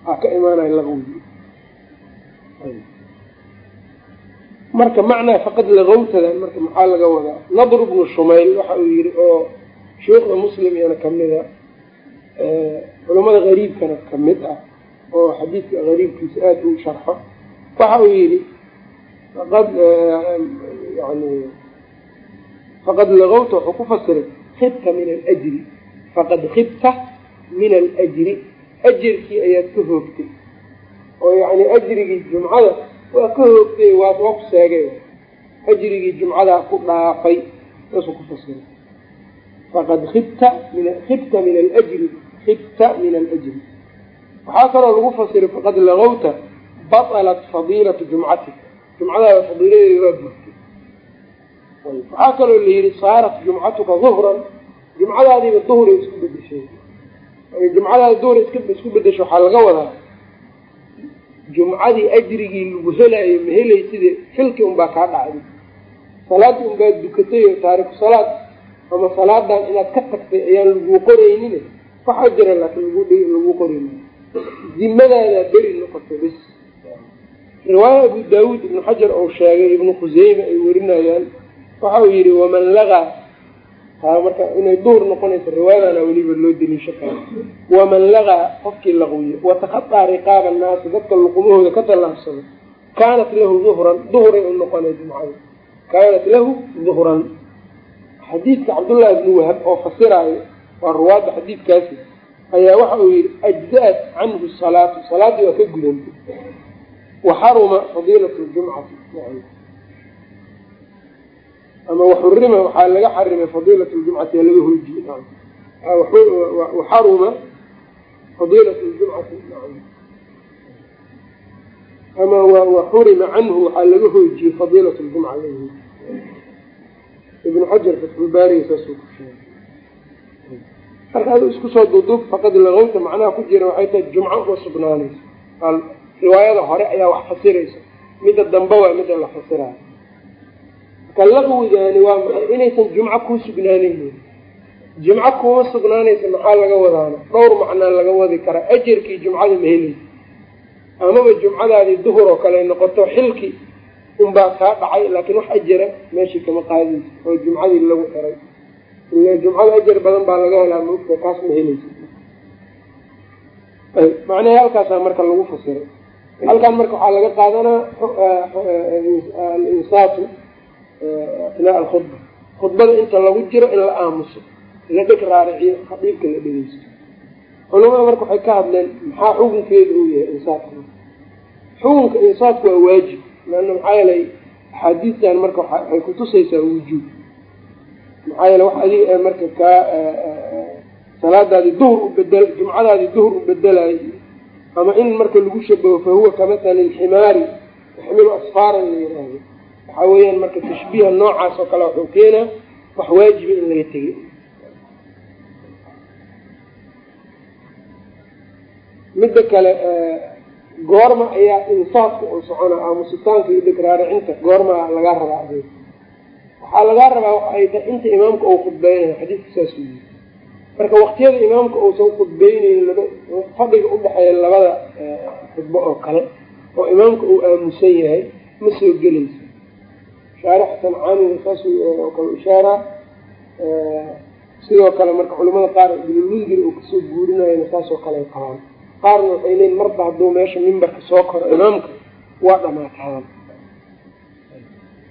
aa ka imaanaya laqwigi marka macnaa faqad lagawtadan marka maxaa laga wadaa? Nadr bnu shumayl waxa uu yihi oo shuukhda muslim iyana kamida culamada gariibkana ka mid ah oo xadiidka gariibkiisa aada u sharxo. Waxa uu yihi faqad yani faqad lagawta wuxuu ku fasiray khibta min alajri faqad khibta min alajri. Ajarkii ayaad ka hoogtay. Oo yani ajrigii jumcada waa ka hoogtay waa waa ku seegay ajrigii jumcadaa ku dhaafay saasuu ku fasiray faqad ibta min khibta min alajri khibta min alajri. Waxaa kaloo lagu fasiray faqad lagawta batalat fadiilatu jumcatika jumcadaada fadiiladeeda waa burtay waxaa kaloo la yihi saarat jumcatuka duhran jumcadaadiiba duhray isku bedeshay jumcadaada duhra isku bedesha waxaa laga wadaa jumcadii ajrigii lagu helayo ma helayside filki unbaa kaa dhacday. Salaadii unbaad dukatay oo taariku salaad ama salaadan inaad ka tagtay ayaan laguu qoraynin. Waxaa jira laakiin lagu qorayn dimadaada beri noqotay bis riwaaya abu daawuud ibnu xajar ou sheegay ibnu khuseyme ay werinayaan waxa uu yihi waman lagaa taa marka inay duhur noqonayso riwaayadana weliba loo deliisho kara waman lagaa qofkii laqwiyo watakhadaa riqaaba annaasi dadka luqumahooda ka tallaabsado kaanat lahu duhran duhuray u noqonay jumcada kaanat lahu duhran xadiidka cabdullahi bni wahab oo fasiraayo waa ruwaadda xadiidkaasi ayaa waxa uu yihi ajza-at canhu salaatu salaaddii waa ka gudantay waxaruma fadiilat ljumcati ama waxurima waxaa laga xarimay fadiilat ljumcati laga hoojiyey. Waxaruma fadiilat ljumcati ama waxurima canhu waxaa laga hoojiyey fadiilat ljumca ibnu xajar fatxulbaariga saasuu ku sheegay. Marka isku soo duuduub faqad lagawta macnaha ku jira waxay tahay jumco uma sugnaanayso. Riwaayada hore ayaa wax fasiraysa. Midda dambe waa midda la fasiraayo marka laqwigaani waa maxay inaysan jumco kuu sugnaanaynin jumco kuuma sugnaanaysa maxaa laga wadaana? Dhowr macnaa laga wadi karaa ajarkii jumcada ma helaysa amaba jumcadaadii duhur oo kale noqoto xilki unbaa kaa dhacay laakiin wax ajara meeshii kama qaadaysa oo jumcadii lagu xiray. Ila jumcada ajar badan baa laga helaa maogta kaas ma helaysa macnaha halkaasaa marka lagu fasiray. Halkan marka waxaa laga qaadanaa alinsaatu athnaa alkhudba khudbada inta lagu jiro in la aamuso la dheg raariciyo khadiibka la dhegeysto culamada marka waxay ka hadleen maxaa xukunkeeda uu yahay insaadka xukunka insaadku waa waajib laana maxaa yeelay axaadiistan marka waxay kutusaysaa wujuub maxaa yeele wax adiga marka kaa salaadaadii duhur u bedel jumcadaadii duhur u bedelayo ama in marka lagu shabaho fa huwa kamatali lximaari yaxmilu asfaaran la yiraahdo waxaa weeyaan marka tashbiiha noocaas oo kale wuxuu keenaa wax waajiba in laga tegay. Midda kale goorma ayaa insaafka uu socona aamusitaanka iyo dhigraaricinta goorma lagaa rabaa adeeg waxaa lagaa rabaa ay tahay inta imaamka uu khudbeynayo xadiidka saas u yiri. Marka waktiyada imaamka uusan khudbeyneynin laba fadhiga udhexeeya labada khudbo oo kale oo imaamka uu aamusan yahay ma soo gelayso shaarix sancaaniga saas kale ishaaraa sidoo kale marka culimada qaar ibnulmundir uu ka soo guurinayana saasoo kale ay qabaan. Qaarna waxay leeyiin marba hadduu meesha mimbarka soo koro imaamka waa dhamaataan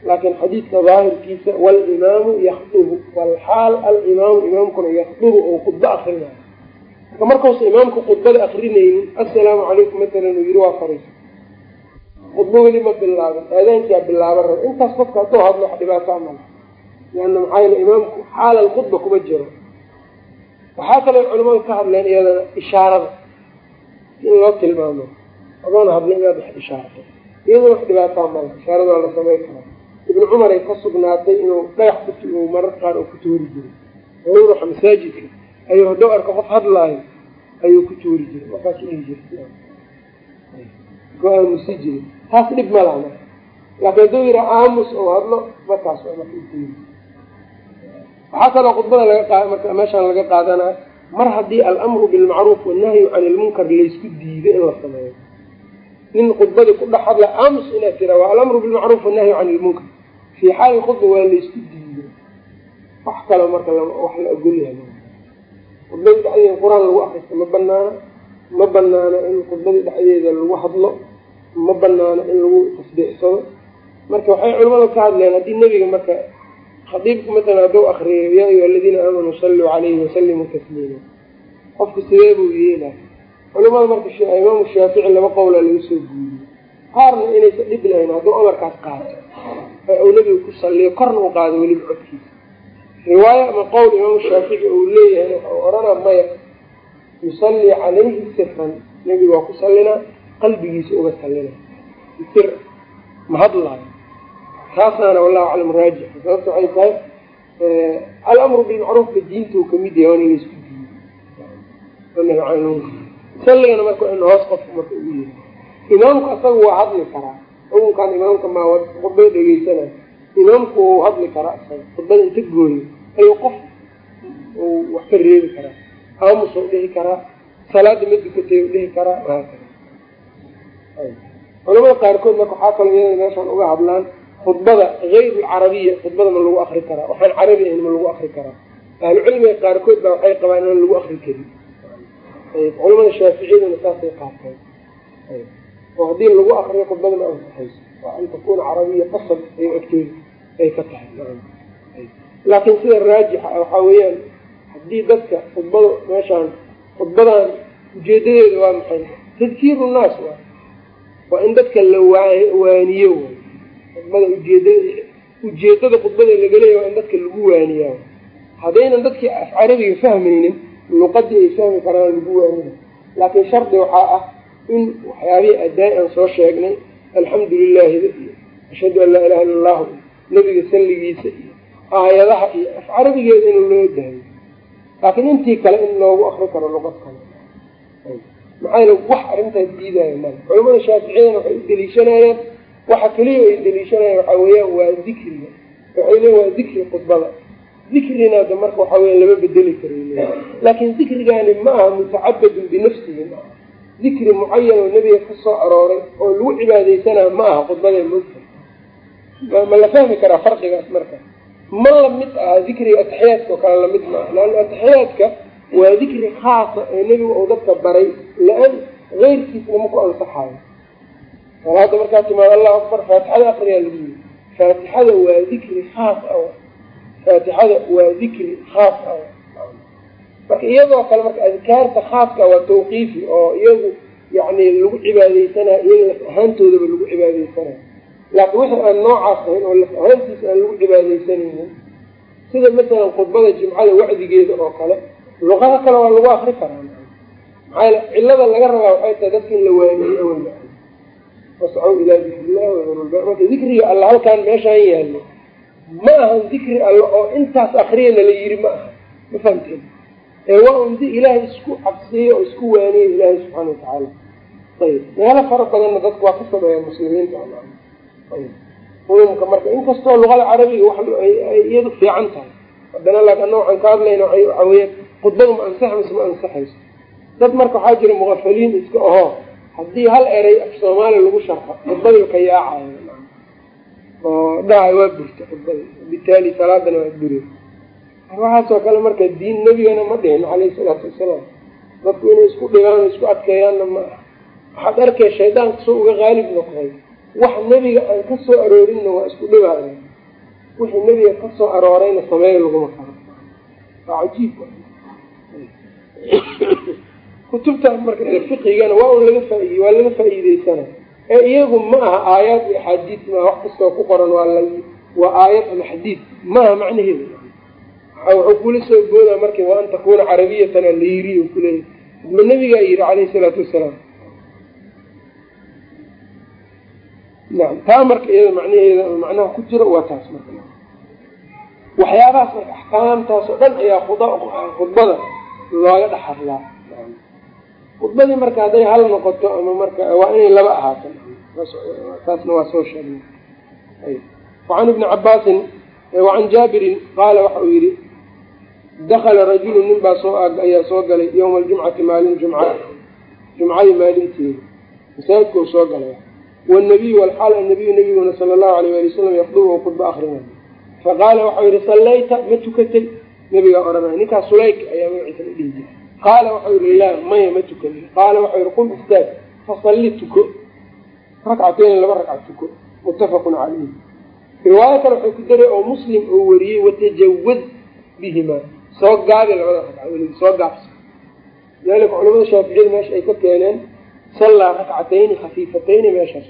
laakiin xadiidka daahirkiisa walimaamu yakdubu walxaal alimaamu imaamkuna yakdubu oo khudbo akrinayo marka markausa imaamka khudbada akrinaynin assalaamu calaykum matalan uu yiri waa fariisa khudbo weli ma bilaabin aadaankaa bilaaban rab intaas qofka hadduu hadlo wax dhibaataa mala leanna maxaa yeele imaamku xaala alkhudba kuma jiro. Waxaa kaloo culimadu ka hadleen iyadana ishaarada. In loo tilmaamo adoona hadlo inaad wax ishaarto. Iyadana wax dhibaataa mala ishaarada waa la samay karaa. Ibnu cumar ay ka sugnaatay inuu dhagax ku marar qaar oo ku tuuri jiray. Ruuxa masaajidka. Ayuu hadduu arko qof hadlaayo ayuu ku tuuri jiray. Markaas dhihi jirta ku aamusi jiray taas dhib ma laha. Marka laakiin hadduu yihaa aamus oo hadlo markaas waxaa kaloo khudbada laga meeshaan laga qaadanaa mar haddii alamru bilmacruuf wannahyu can ilmunkar laysku diido in la sameeyo. Nin khudbadii ku dhex hadla aamus inaad tira waa alamru bilmacruuf wannahyu can ilmunkar fii xaali khudba waa laysku diido wax kale marka wax la ogolyahay khudbadii dhexdeeda qur'aan lagu akristo ma banaana ma banaano in khudbadii dhexdeeda lagu hadlo ma banaano in lagu tasbiixsado. Marka waxay culimadu ka hadleen haddii nebiga marka khadiibku matalan hadduu akriyo yaa ayuha aladiina aamanuu salluu calayhi wasallimuu tasliima qofku sidee buu yeelaa culimada marka imaamu shaafici laba qowla laga soo guuriyey. Qaarna inaysa dhib lahayn hadduu amarkaas qaato ee uu nebiga ku salliyo korna u qaado weliba codkiisa. Riwaayo ama qowl imaamu shaafici uu leeyahay odhanaa maya yusallii calayhi sifran nebiga waa ku sallinaa qalbigiisa uga sallina sir ma hadlaayo. Taasaana wallahu aclam raajix. Sababta waxay tahay alamru bilmacruufka diintuu ka mid yahay waana laysku diiday. Salligana marka in hoos qofka marka ugu yiri imaamku asaga waa hadli karaa. Xukunkan imaamka maa khudbada dhegeysana imaamku wau hadli karaa isaga khudbada inta gooyo ayuu qof uu wax ka reebi karaa. Aamus u dhihi karaa. Salaada ma dukatay u dhihi karaa. Wahaakada culamada qaarkood marka waxaa kaloo iyada meeshaan uga hadlaan khudbada hayr lcarabiya khudbada ma lagu akri karaa waxaan carabi ahayn ma lagu akri karaa. Ahlucilmiga qaarkood baa waxay qabaan inaan lagu akri karin. Culamada shaaficiyaduna saasay qaateen. Oo haddii lagu akriyo khudbada ma ansaxayso waa an takuuna carabiya qasab ay agtooda ay ka tahay. Laakiin sida raajixa waxaa weeyaan haddii dadka khudbada meeshaan khudbadan ujeedadeeda waa maxay? Tadkiiru nnaas waa waa in dadka la waaniyo. Khudbada ujeedada ujeedada khudbada laga leeya waa in dadka lagu waaniyaa haddaynan dadkii af carabiga fahmaynin luqadii ay fahmi karaan lagu waanina laakiin shardi waxaa ah in waxyaabihii addaay aan soo sheegnay alxamdu lilahida iyo ashhadu an laa ilaha illa allahu nebiga salligiisa iyo aayadaha iyo af carabigeeda in loo daayo laakiin intii kale in loogu akri karo luqad kale maxayna wax arrintaas diidaya male culamada shaaficiyadana waxay u deliishanayaan waxa keliya ay deliishanayaan waxaa weeyaan waa dikriga waxay leeyin waa dikri khudbada. Dikrina de marka waxaa weya lama bedeli karo laakiin dikrigaani ma aha mutacabadun binafsihi. Ma aha dikri mucayan oo nebiga ka soo arooray oo lagu cibaadeysanaa ma aha khudbadee mogta ma la fahmi karaa farqigaas marka? Ma la mid aha dikriga ataxiyaadka oo kale la mid maaha. Laanna ataxiyaadka waa dikri khaasa ee nebigu uu dadka baray la-an keyrkiisna ma ku ansaxaayo salaada markaa timaado allahu akbar faatixada akriyaa lagu yiri faatixada waa dikri khaas ah faatixada waa dikri khaas ah marka iyadoo kale marka adkaarta khaaska waa tawqiifi oo iyagu yani lagu cibaadeysanaya iyaga laf ahaantoodaba lagu cibaadeysanaya laakiin wixii aan noocaas ahayn oo laf ahaantiisa aan lagu cibaadeysanaynin sida masalan khudbada jimcada wacdigeeda oo kale luqado kale waa lagu akri karaa maxaa cilada laga rabaa waxay tahay dadka in la waaniyey awalba fascow ilaa dikrillahi wadarulba marka dikriga alla halkaan meeshaan yaallo ma ahan dikri alla oo intaas akriyana la yiri ma aha. Ma fahamteen? Ee waa un di ilaahay isku cabsiye oo isku waaniye ilaahay subxaana watacaala ayib. Meelo fara badanna dadku waa ka sameeya muslimiinta ulumka marka inkastoo luqada carabiga wax iyadu fiican tahay. Haddana laakin ana waxaan ka hadlayna waxa weya khudbadu ma ansaxmayso ma ansaxayso dad marka waxaa jira muqafaliin iska ahoo haddii hal eray af soomaaliya lagu sharxo khudbadii ka yaacayo oo dhahay waa burta khudbada bitaali salaadana waa bure. Waxaasoo kale marka diin nebigana ma dhihin caleyhi salaatu wasalaam. Dadku inay isku dhigaan isku adkeeyaanna ma aha. Waxaad arkay shaydaanka soo uga qaalib noqday. Wax nebiga aan ka soo aroorinna waa isku dhibaaya wixii nebiga ka soo aroorayna sameeya laguma karo waa cajiib kutubtaas marka fiqigana waa un laga faa- waa laga faa-iideysana. Ee iyagu ma aha aayaad iyo axaadiis maaha wax kastoo ku qoran waa la waa aayad ama xadiid. Maaha macnaheedu. Wuxuu kula soo boodaa marka waa an takuuna carabiyatan alayiri kuleeyahy ma nabigaa yidhi caleyhi salaatu wasalaam. Nacam taa marka iyada macnaheeda macnaha ku jiro waa taas marka. Waxyaabahaas marka axkaamtaas dhan ayaa khudbada looga dhex hadlaa khudbadii marka hadday hal noqoto ama marka waa inay laba ahaato. Taasna waa soo sheegnay. Wacan ibni cabaasin wacan jaabirin qaala waxa uu yihi dakala rajulu nin baa soo ayaa soo galay yowma aljumcati maalin jumca jumcadii maalinteeda. Masaajidka u soo galay. Wanabiyu walxaal anabiyu nabiguna sala allahu alayh wali wasalam yaqdubu khudba akrinayo faqaala waxau yihi sallayta ma tukatay? Nabigaa odhanaya ninkaas sulayk ayaa magaciisa la dhihi jiray qaala waxau yihi laa maya ma tukanin. Qaala waxau yihi qum istaag fasalli tuko. Rakcateyni laba ragca tuko muttafaqun caleyh riwaayo kale waxay ku daray oo muslim oo wariyey watajawad bihima soo gaabi labada ragca weliba soo gaabsa lidalika culamada shaaficiyada meesha ay ka keeneen sallaa rakcatayni khafiifatayni meeshaas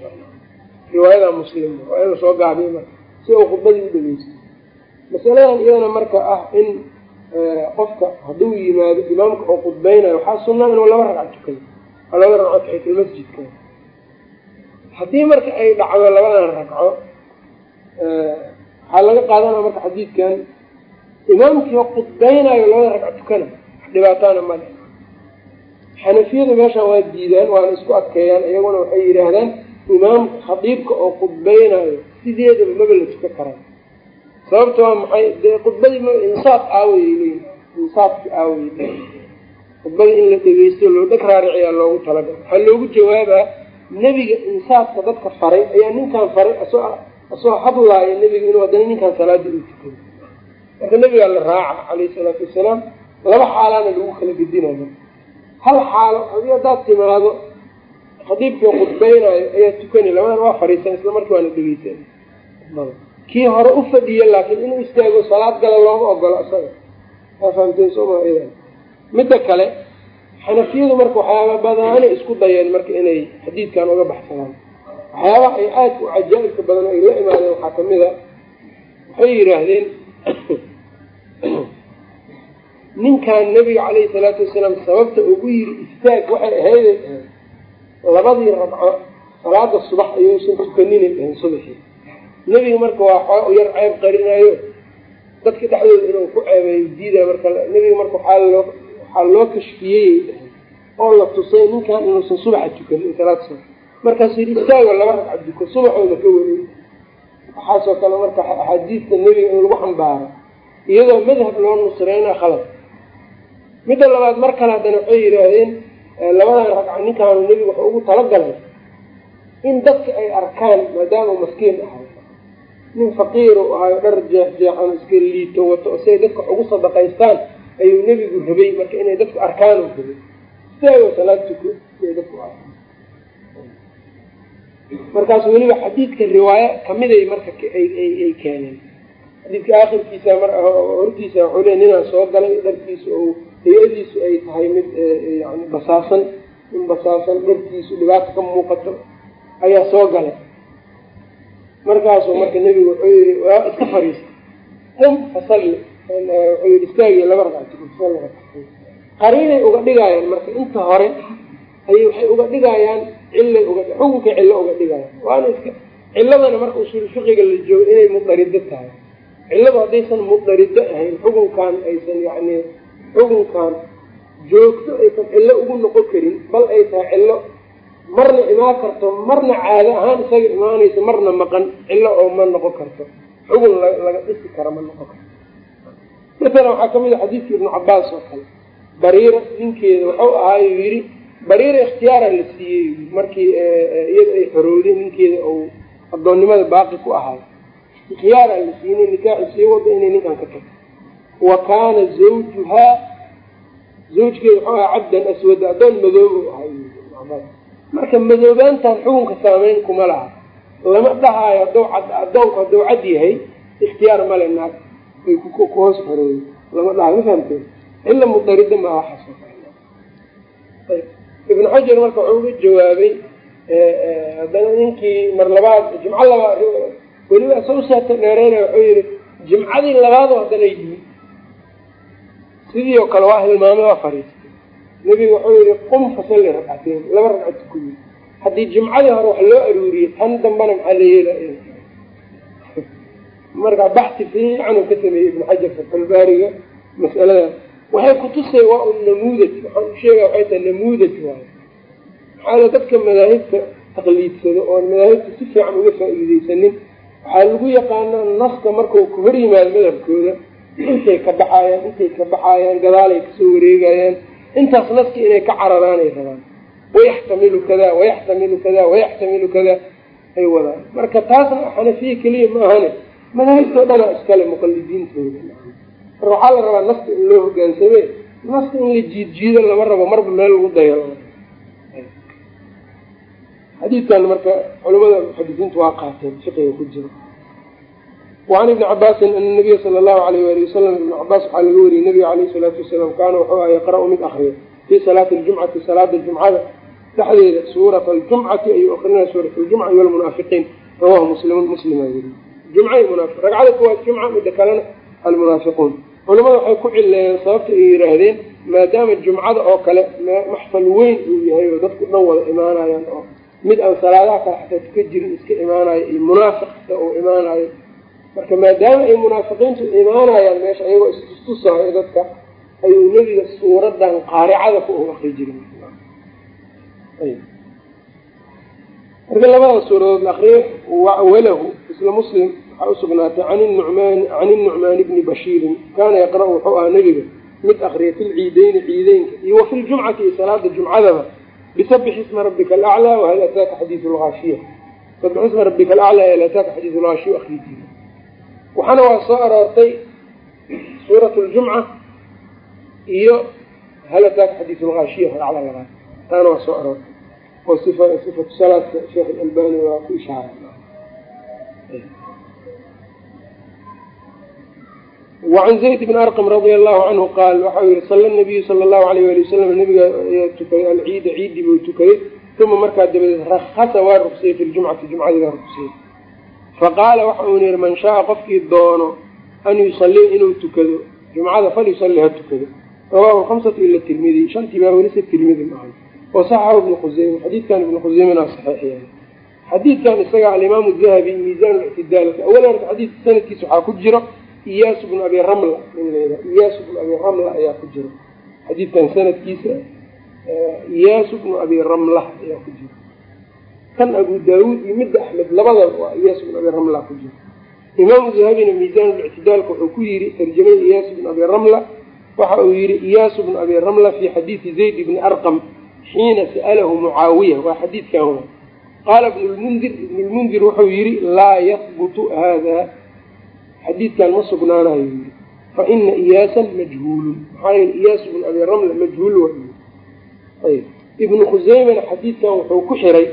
riwaayada muslim waa in la soo gaabiyo marka si uu khudbadii u dhegeysto masaladan iyadana marka ah in qofka hadduu yimaado imaamka oo khudbeynayo waxaa sunnaa inuu laba ragca tukado oo laba ragco taxiyatulmasjidka haddii marka ay dhacdo labadan ragco waxaa laga qaadanaya marka xadiidkan imaamkii oo khudbeynayo labada ragco tukana dhibaataana male xanafiyadu meeshaan waa diidaan waana isku adkeeyaan iyaguna waxay yidhaahdaan imaamka khadiibka oo khudbeynayo sideedaba maba la tuka karaa sababta waa maxay? Dee khudbadii m insaaf aawayay leeyihiin insaafki aawayay khudbadii in la dhegeysto loo dheg raariciyaa loogu talagalay. Waxaa loogu jawaabaa nebiga insaafka dadka faray ayaa ninkan faray asoo asoo hadlaaya nebiga inuu haddana ninkaan salaada uu tukado. Marka nebigaa la raaca calayhi salaatu wasalaam laba xaalaana lagu kala gedinayo hal xaalo adi haddaad timaado khadiibkii khudbaynayo ayaa tukani labadan waa fariisan isla markii waana dhegeysan kii hore u fadhiya laakiin inuu istaago salaad gala looma ogolo isaga aa fahamteen sooma midda kale xanafiyadu marka waxyaaba badaanay isku dayeen marka inay xadiidkan uga baxsadaan. Waxyaabaha ay aadka u cajaa'ibka badan ay la imaadeen waxaa ka mid a waxay yidhaahdeen ninkan nebiga calayhi salaatu wasalaam sababta ugu yiri istaag waxay ahayday labadii rabco salaada subax ayuusan tukanina ahayn subaxii nebiga marka waa yar ceeb qarinayo dadka dhexdooda inuu ku ceebeeyo diida marka nebiga marka waxaa loo waxaa loo kashfiyey oo la tusay ninkan inuusan subaxa tukanin salaad subax markaasuu yidhi istaago laba ragca duko subaxooda ka wareey waxaasoo kale marka axaadiista nebiga in lagu xambaaro iyadoo madhab loo nusreyna khalad. Midda labaad mar kale haddana waxay yidhaahdeen labadan ragca ninkaanu nebiga wuxuu ugu talagalay in dadka ay arkaan maadaama maskiin ahay nin faqiir u ahayo dhar jeexjeexan iska liito wato si ay dadka ugu sadaqaystaan ayuu nebigu rabay marka inay dadku arkaan u rabay istaago salaad tuko si ay dadku arkaan. Markaas weliba xadiidka riwaayo kamiday marka ay keeneen. Xadiidka aakhirkiisa mar hortiisa wuxuu le ninaan soo galay dharkiisa oo hay'adiisu ay tahay mid yani basaasan in basaasan dharkiisu dhibaata ka muuqato ayaa soo galay markaasuu marka nebigu wuxuu yihi waa iska fariista. Qum fasalli wuxuu yihi istaagiyo laba ragcati qariinay uga dhigayaan marka inta hore ayay waxay uga dhigayaan cillay uga xukunkay cillo uga dhigayaan waana iska cilladana marka usuul fiqiga la joogo inay mudarido tahay. Cilladu haddaysan mudarido ahayn xukunkan aysan yacni xukunkan joogto aysan cillo ugu noqon karin bal ay tahay cillo marna imaan karto marna caado ahaan isaga imaanaysa marna maqan cillo oo ma noqon karto. Xukun laga dhisi kara ma noqon karto. Masalan waxaa ka mid a xadiidka ibnu cabaas oo kale. Bariira ninkeeda waxau ahaayu yidhi bariira ikhtiyaara la siiyey. Markii iyada ay xorowday ninkeeda ou addoonnimada baaqi ku ahaay. Ikhtiyaara la siiyey nikaaxi sii wado inay ninkan ka tagto. Wa kaana zawjuhaa zawjkeeda waxau ahaa cabdan aswada addoon madoobo ahay marka madoobaantan xukunka saameyn kuma laha. Lama dhahaayo hadduu cad addoonku hadduu cad yahay ikhtiyaar male naag ay ku hoos xorooday lama dhahayo ma fahamteen ila mudarida ma waxaas ibnu xajar marka wuxuu uga jawaabay haddana ninkii mar labaad jimco labaad weliba isa usaato dheereyna wuxuu yihi jimcadii labaado haddana yimi sidii oo kale waa hilmaamay waa fariistay nebigu wuxuu yihi qum fasalli ragcateyn laba ragca tukuyi haddii jimcadii hore wax loo aruuriyey tan dambana maxaa la yeela marka baxsi fiican uu ka sameeyey ibnu xajar fatxulbaariga mas'aladan waxay kutusay waa un namuudaj. Waxaan u sheegaya waxay tahay namuudaj waayo maxaala dadka madaahibta taqliidsado oon madaahibta si fiican uga faa-iideysanin waxaa lagu yaqaanaa naska markau ku hor yimaado madhabkooda. Intay ka baxaayaan intay ka baxaayaan gadaalay ka soo wareegayaan intaas naska inay ka cararaanay rabaan. Wayaxtamilu kada wayaxtamilu kada wayaxtamilu kada ay wadaan. Marka taasna xanafiya keliya ma ahane madaahibtao dhanaa iskale muqalidiintooda waxaa la rabaa naska in loo hogaansame naska in la jiidjiido lama rabo marba meel lagu dayo. Xadiidkan marka culamada muxadisiinta waa qaateen fiqiga ku jiro wacan ibni cabaasin ana nabiya sala allahu alayh waali wasalam ibnu cabaas waxaa laga wariyey nabiga caleyhi salaatu wasalaam kaana wuxuu aha yaqra-u mid akriyo fii salaati ljumcati salaada jumcada dhexdeeda suurata aljumcati ayuu akrinaya suurat ljumca iyo almunaafiqiin. Rawahu muslimun muslima weriy jumca iyo munaafiq ragcada kuwaas jumca midda kalena almunaafiquun culamada waxay ku cileeyeen sababta ay yidhaahdeen maadaama jumcada oo kale maxfal weyn uu yahay oo dadku dhan wada imaanayaan oo mid aan salaadaha kale xataa tuka jirin iska imaanayo iyo munaafiq kasta uu imaanayo marka maadaama ay munaafiqiintu imaanayaan meesha iyagoo istustusaayo dadka ayuu nebiga suuradan qaaricada ku u akri jiray marka labada suuradood la akriyo wawalahu isla muslim waxaa usugnaatay can nucmaan can inucmaan bni bashiirin kaana yaqra' wuxuu ahaa nebiga mid akriya fi lciideyni ciideynka iyo wa fi ljumcati salaada jumcadaba bisabix isma rabbika alaclaa wahal ataaka xadiidu lgaashiya sabix isma rabbika alaclaa hal ataaka xadiidu lgaashiya akri jira waxaana waa soo aroortay suurat ljumca iyo hal ataaka xadiis lgaashiya ragcada labaad. Taana waa soo aroortay oo sifatu salaadka sheekh albani waa ku ishaaray. Wacan zayd bn arqam radia allahu canhu qaal waxau yihi sala nabiyu sala allahu alayh wali wasalam nabiga ayaa tukaday alciida ciidi buu tukaday uma markaa dabadeed rakasa waa rugsayey fi ljumcati jumcadii baa rugsayey faqaala waxa uuna yihi man shaaa qofkii doono an yusalii inuu tukado jumcada falyusalli ha tukado. Rawahu lhamsatu ila tirmidi shantii baa welisa tirmidi maahay wasaxahu ibnu khuseyme xadiidkan ibnu khuseymena saxiix yahay xadiidkan isaga alimaamu dahabi miisaan lictidaalka awalan xadiidka sanadkiisa waxaa ku jiro iyaasu bnu abi ramla in layha iyaasu bnu abi ramla ayaa ku jiro. Xadiidkan sanadkiisa iyaasu bnu abi ramla ayaa ku jiro kan abu daawuud iyo midda axmed labadaba waa iyaasu bnu abi ramla ku jiro imaamu dahabina miisaan lictidaalka wuxuu ku yiri tarjamay iyaasu bnu abi ramla. Waxa uu yihi iyaasu bnu abi ramla fi xadiidi zayd bni arqam xiina sa'alahu mucaawiya. Waa xadiidkan wa qaala ibnu lmundir ibnu lmundir wuxuu yihi laa yahbutu hada xadiidkan ma sugnaanayo. Yii fa ina iyaasan majhuulun. Maxaa yeele iyaasu bnu abi ramla majhuul wa ibnu khuseymena xadiidkan wuxuu ku xiray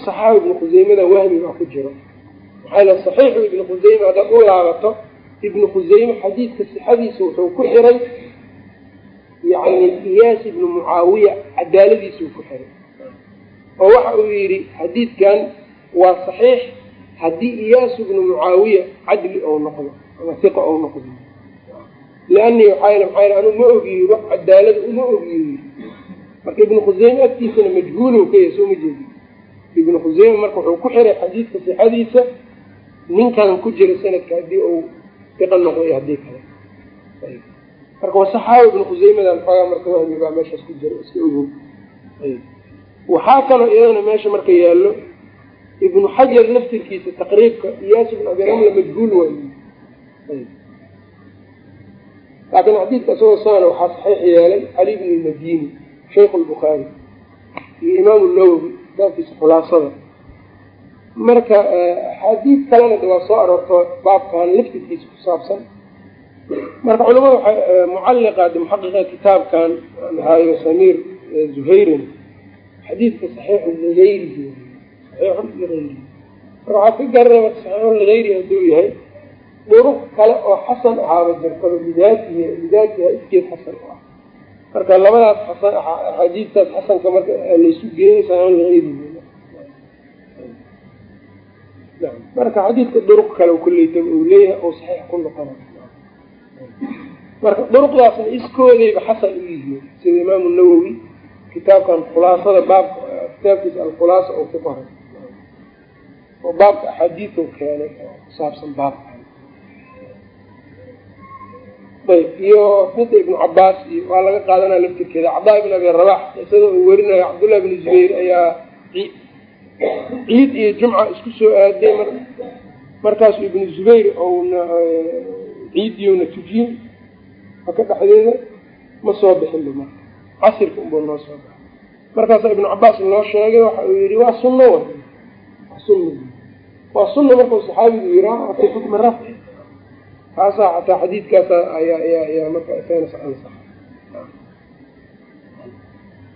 saxaabi ibnu khuseymada wahmi baa ku jiro. Maxaa yeele saxiixu ibnu khuseyme haddaad u laabato ibnu khuseyme xadiidka sixadiisa wuxuu ku xiray yani iyaas ibnu mucaawiya cadaaladiisuu ku xiray. Oo waxa uu yidhi xadiidkan waa saxiix haddii iyaasu ibnu mucaawiya cadli ou noqdo ama hiqa ou noqdo. Lianii waxaa yele maxaa yele anuu ma ogiyi wax cadaalada uma ogiyo marka ibnu khuseyme agtiisana majhuulow ka yahay soo ma jeedi ibnu khuseyme marka wuxuu ku xiray xadiidka sixadiisa ninkan ku jira sanadka haddii uu hiqa noqdo iyo haddii kale. Marka wasaxaabi ibnu khuseymadan xoogaa marka wahmi baa meeshaas ku jira iska ogow. Waxaa kaloo iyadana meesha marka yaallo ibnu xajar laftirkiisa taqriibka iyaas ibnu abi ramla majhuul waay laakiin xadiidka isagoo sana waxaa saxiix yeelay cali bn lmadini shaykhu lbukhaari iyo imaamu nawowi kitaabkiisa khulaasada. Marka axaadiid kalena de waa soo aroorto baabkan laftirkiisa ku saabsan. Marka culamada waxay mucalliqa de muxaqiqa kitaabkan haayo samiir zuhayrin xadiidka saxiixu ligayrihi saxiixu ligayrihi marka waxaad ka garanaya marka saxiixu ligayri hadduu yahay duruq kale oo xasan ahaaba jirtaba lidaatihi lidaatiha iskeed xasan u ah marka labadaas xasan axaadiistaas xasanka marka laysu geeyay xadiidka duruq kale kulleytaba uu leeyahay oo saxiix ku noqona marka duruqdaasna iskoodayba xasan u yihiin. Sida imaamu nawowi kitaabkan khulaasada baabka kitaabkiisa alkhulaasa oo ku qoray. Oo baabka axaadiisu keenay oo kusaabsan baabkan ayb iyo midda ibnu cabaas iyo waa laga qaadanaya laftirkeeda. Cabdaa ibn abi rabax isada uu werinayo cabdullah bni zubayr ayaa ciid iyo jumca isku soo aaday markaasuu ibnu zubayr ouna ciidiiuna tujiyey maka dhexdeeda ma soo bixin ba marka. Casirka unbuu noo soo baxay. Markaasaa ibnu cabaas loo sheegay waxa uu yihi waa sunno wa waa sunna. Waa sunna markuu saxaabigu yiraa fi xukmi rafci kaasaa xataa xadiidkaasa ayaa marka isagana ansax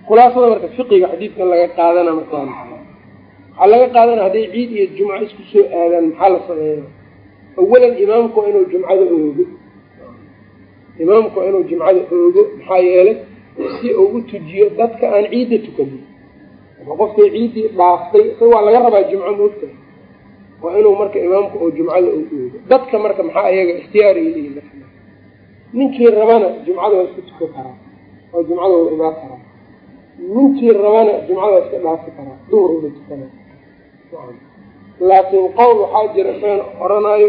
khulaasada marka fiqiga xadiidkan laga qaadana marka waxaa laga qaadana hadday ciid iyo jumca isku soo aadaan maxaa la sameeya awalan imaamku inuu jumcada oogo. Imaamku inuu jumcada oogo maxaa yeelay si uu u tujiyo dadka aan ciidda tukanin ama qofkay ciiddii dhaaftay isaga waa laga rabaa jumco moogta waa inuu marka imaamku oo jumcada u oogo dadka marka maxaa iyaga ikhtiyaar leeyihiin ninkii rabana jumcada waa iska tukan karaa oo jumcada waa imaan karaa ninkii rabana jumcada waa iska dhaafi karaa duhur la tukana laakiin qowl waxaa jira isagan oranayo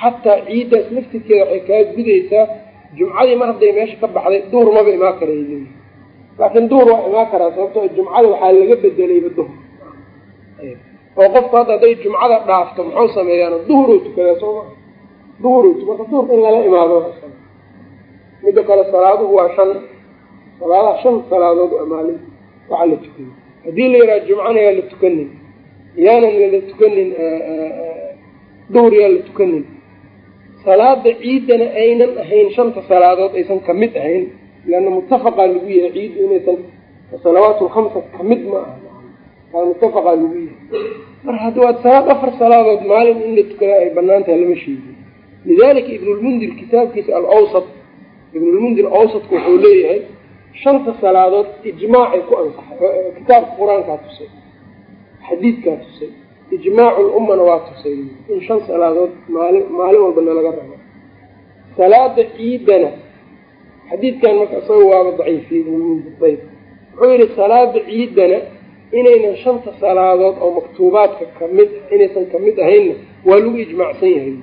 xataa ciiddaas laftirkeeda waxay kaa gudaysaa jumcadii mar hadday meesha ka baxday duhur maba imaan kara ay leeyihiin laakiin duhur waa imaan karaa sababtoo jumcada waxaa laga bedelayba duhur oo qofku hadda hadday jumcada dhaafto muxuu sameeyaan duhuruu tukadaa sooma duhuruu marka duhurka in lala imaado midda kale salaaduhu waa shan. Salaadaha shan salaadood a maalin. Waxaa la tukaya haddii la yidhaha jumcana yaa la tukanin. Yaanan lala tukanin duhur yaa la tukanin. Salaada ciidana aynan ahayn shanta salaadood aysan ka mid ahayn. Leanna muttafaqaa lagu yahay ciiddu inaysan salawaat lkamsa ka mid ma aha. Aa muttafaqaa lagu yahay mar haddi waad salaad afar salaadood maalin in la tukadaa ay bannaan tahay lama sheegin. Lidalika ibnulmundir kitaabkiisa alawsat ibnulmundir awsadku wuxuu leeyahay shanta salaadood ijmaacay ku ansaxay kitaabka qur'aankaa tusay xadiidkaa tusay ijmaacu lummana waa tusay in shan salaadood maalin maalin walba nalaga rabo. Salaada ciidana xadiidkan marka isaga waaba daciifiyey ibnulmundir ayb wuxuu yihi salaada ciidana inaynan shanta salaadood oo maktuubaadka ka mid inaysan ka mid ahaynna waa lagu ijmaacsan yahay.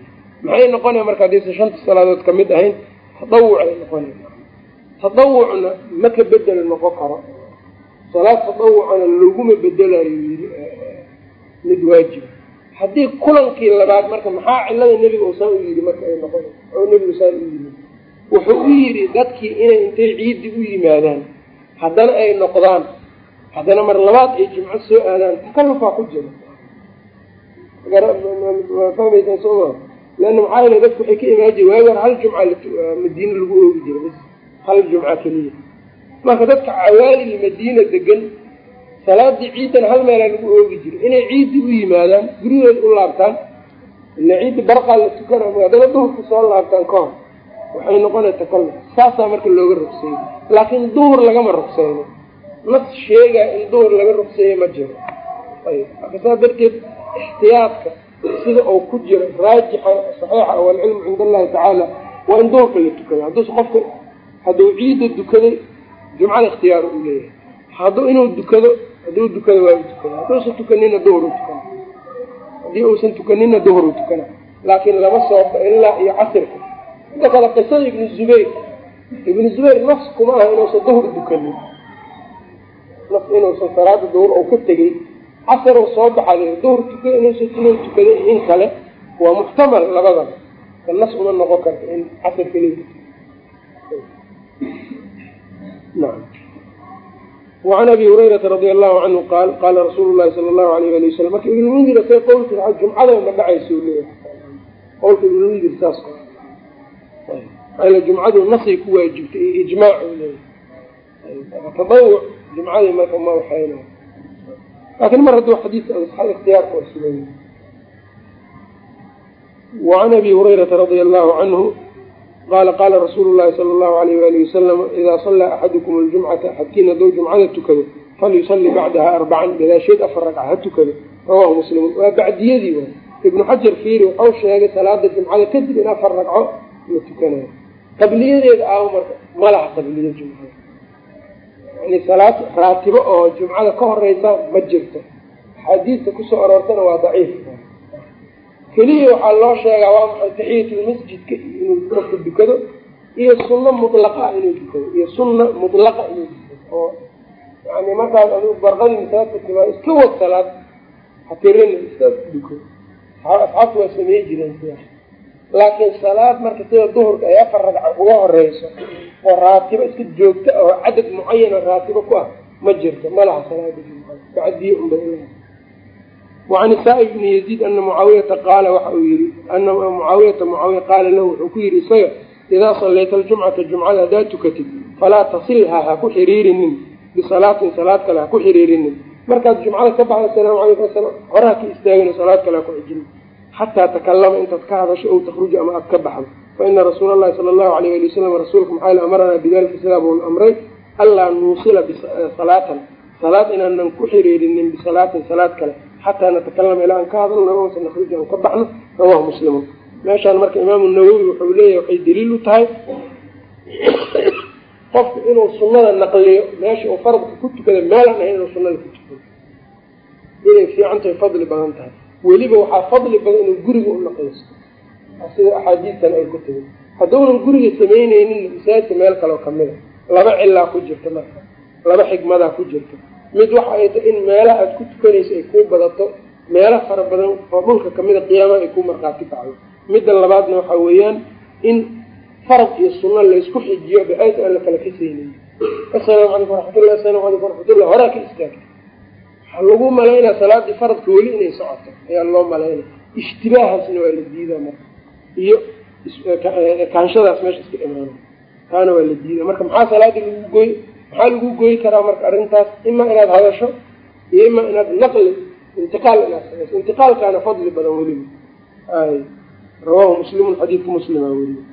Maxay noqonaya marka haddaysan shanta salaadood ka mid ahayn? Tadawucay noqonaya tadawucna ma ka bedel noqon karo. Salaad tadawucana laguma bedelayo yii mid waajiba haddii kulankii labaad marka maxaa cilada nebiga usaa u yidhi marka ay noqona oo nebigu saa u yidhi wuxuu u yidhi dadkii inay intay ciiddi u yimaadaan. Haddana ay noqdaan haddana mar labaad ay jimco soo aadaan takalufaa ku jira. Fahmaysaa sooma leanna maxaa yele dadku waxay ka waagi hor hal jumca madiine lagu oogi jira bas hal jumca keliya. Marka dadka cawaalil madiina degan salaadii ciidan hal meelaa lagu oogi jira inay ciiddi u yimaadaan gurigooda u laabtaan ila ciiddi barqaa la tukana haddana duhurka soo laabtaan ka hor waxay noqonay takaluf saasaa marka looga rogseeyey laakiin duhur lagama rogseyno nas sheegaa in duhur laga rogseeyo ma jiro. Ayb marka saas darteed ixtiyaadka sida uu ku jiro raajixa saxiixa walcilmu cinda allahi tacaala waa in duhurka la tukado hadduuse qofka hadduu ciidda dukaday jumcada ikhtiyaar u leeyahay. Hadduu inuu dukado hadduu dukado waa u tukada hadduusan tukanina duhur u tukana haddii uusan tukanina duhur u tukana laakiin lama sooba ilaa iyo casirka. Inta kale qisada ibnu zubayr ibnu zubayr nafs kuma aha inuusan duhur dukanin nafs inuusan salaada duhur oo ka tegey casar u soo baxaday duhur inuusan inuu tukaday in kale waa muxtamal labadaba ka nas uma noqon karta in casar keliya wacan abi hurayrata radia allahu canhu qaal qaala rasuulu llahi sala allahu alayh ali wasalam marka ibnulmundir say qowlki jumcada ma dhacayso leeyahay. Qowlka ibnulmundir saas. Jumcadu nasay ku waajibtay iyo ijmaac leeyahay tadawuc jumcadii marka ma waxayna. Laakiin mar hadduu xadiis ikhtiyaarka waa sugan wacan abi hurayrata radia allahu canhu qala qala rasuulu llahi sala allahu alayh waali wasalam idaa sallaa axadukum aljumcata axadkiin hadduu jumcada tukado falyusalli bacdaha arbacan gadaasheed afar ragca ha tukado. Rawahu muslimun. Waa bacdiyadii waay. Ibnu xajar fiiri wuxuu sheegay salaada jumcada kadib in afar ragco la tukanayo. Qabliyadeeda ah marka ma laha qabliya jumcada yani salaad raatibo oo jumcada ka horeysa ma jirto. Axaadiista ku soo aroortana waa daciif. Keliya waxaa loo sheegaa waa maxay taxiyatulmasjidka inuu qofka dukado iyo sunno mutlaqa inuu dukado iyo sunna mutlaqa inuu dukado. Oo yani markaas adigu barqadii masaajidka timaa iska wad salaad hatirin iska duko. Asxaabtu waa sameey jireen sidaas laakiin salaad marka sida duhurka ay afar ragca uga horeyso oo raatibo iska joogta oo cadad mucayana raatibo ku ah ma jirto ma laha salaada jumcada. Bacdiye unba wacan isaa bni yaziid ana mucaawiyata qaala waxa uu yihi ana mucaawiyata mucaawiya qaala lahu wuxuu ku yihi isaga idaa sallayta aljumcata jumcada haddaa tukatid falaa tasilha ha ku xiriirinin bisalaatin salaad kale ha ku xiriirinin. Markaad jumcada ka baxda asalaamu calaykum asalaam hore ha ka istaagin salaad kale ha ku xijinin. Xataa takalama intaad ka hadasho ow takhruja ama aad ka baxdo faina rasuula allahi sala allahu alayh ali wasalam rasuulka maxaa amaranaa bidalika sidaa buun amray anlaa nuusila bisalaatan salaad inaanan ku xiriirinin bisalaatin salaad kale xataa natakalama ilaa aan ka hadalno amase nakhruja aan ka baxno rawahu muslimun meeshaan marka imaamu nawowi wuxuu leeyahy waxay daliil u tahay qofku inuu sunnada naqliyo meesha uu faradka ku tukada meelaan ahayn inuu sunnada ku tukado inay fiican tahay fadli badan tahay weliba waxaa fadli badan inuu guriga u naqlisto sida axaadiistan ay ku timi hadduunan guriga samayneynin masaajidka meel kaleo kamida laba cilaa ku jirta marka. Laba xigmadaa ku jirta. Mid waxa ay tahay in meelaha aad ku tukanayso ay kuu badato meelo fara badan oo dhulka kamida qiyaamaha ay ku markhaati kacdo. Midda labaadna waxa weeyaan in farad iyo sunno laysku xijiyo ba'aad aan la kala kasaynayn asalaamu calaykum waraxmatullah asalamu calaykum waraxmatullah horaa ka istaagta. Waxaa lagu malaynaa salaadii faradka weli inay socoto. Ayaa loo malaynaya ishtibaahaasna waa la diidaa marka iyo kaanshadaas meesha iska imaana taana waa la diiday. Marka maxaa salaadii lagu goy maxaa lagu goyi karaa marka arrintaas? Ima inaad hadasho iyo ima inaad naqli intiqaal inaad samayso. Intiqaalkaana fadli badan weliba ay rawahu muslimun xadiidka muslima weliba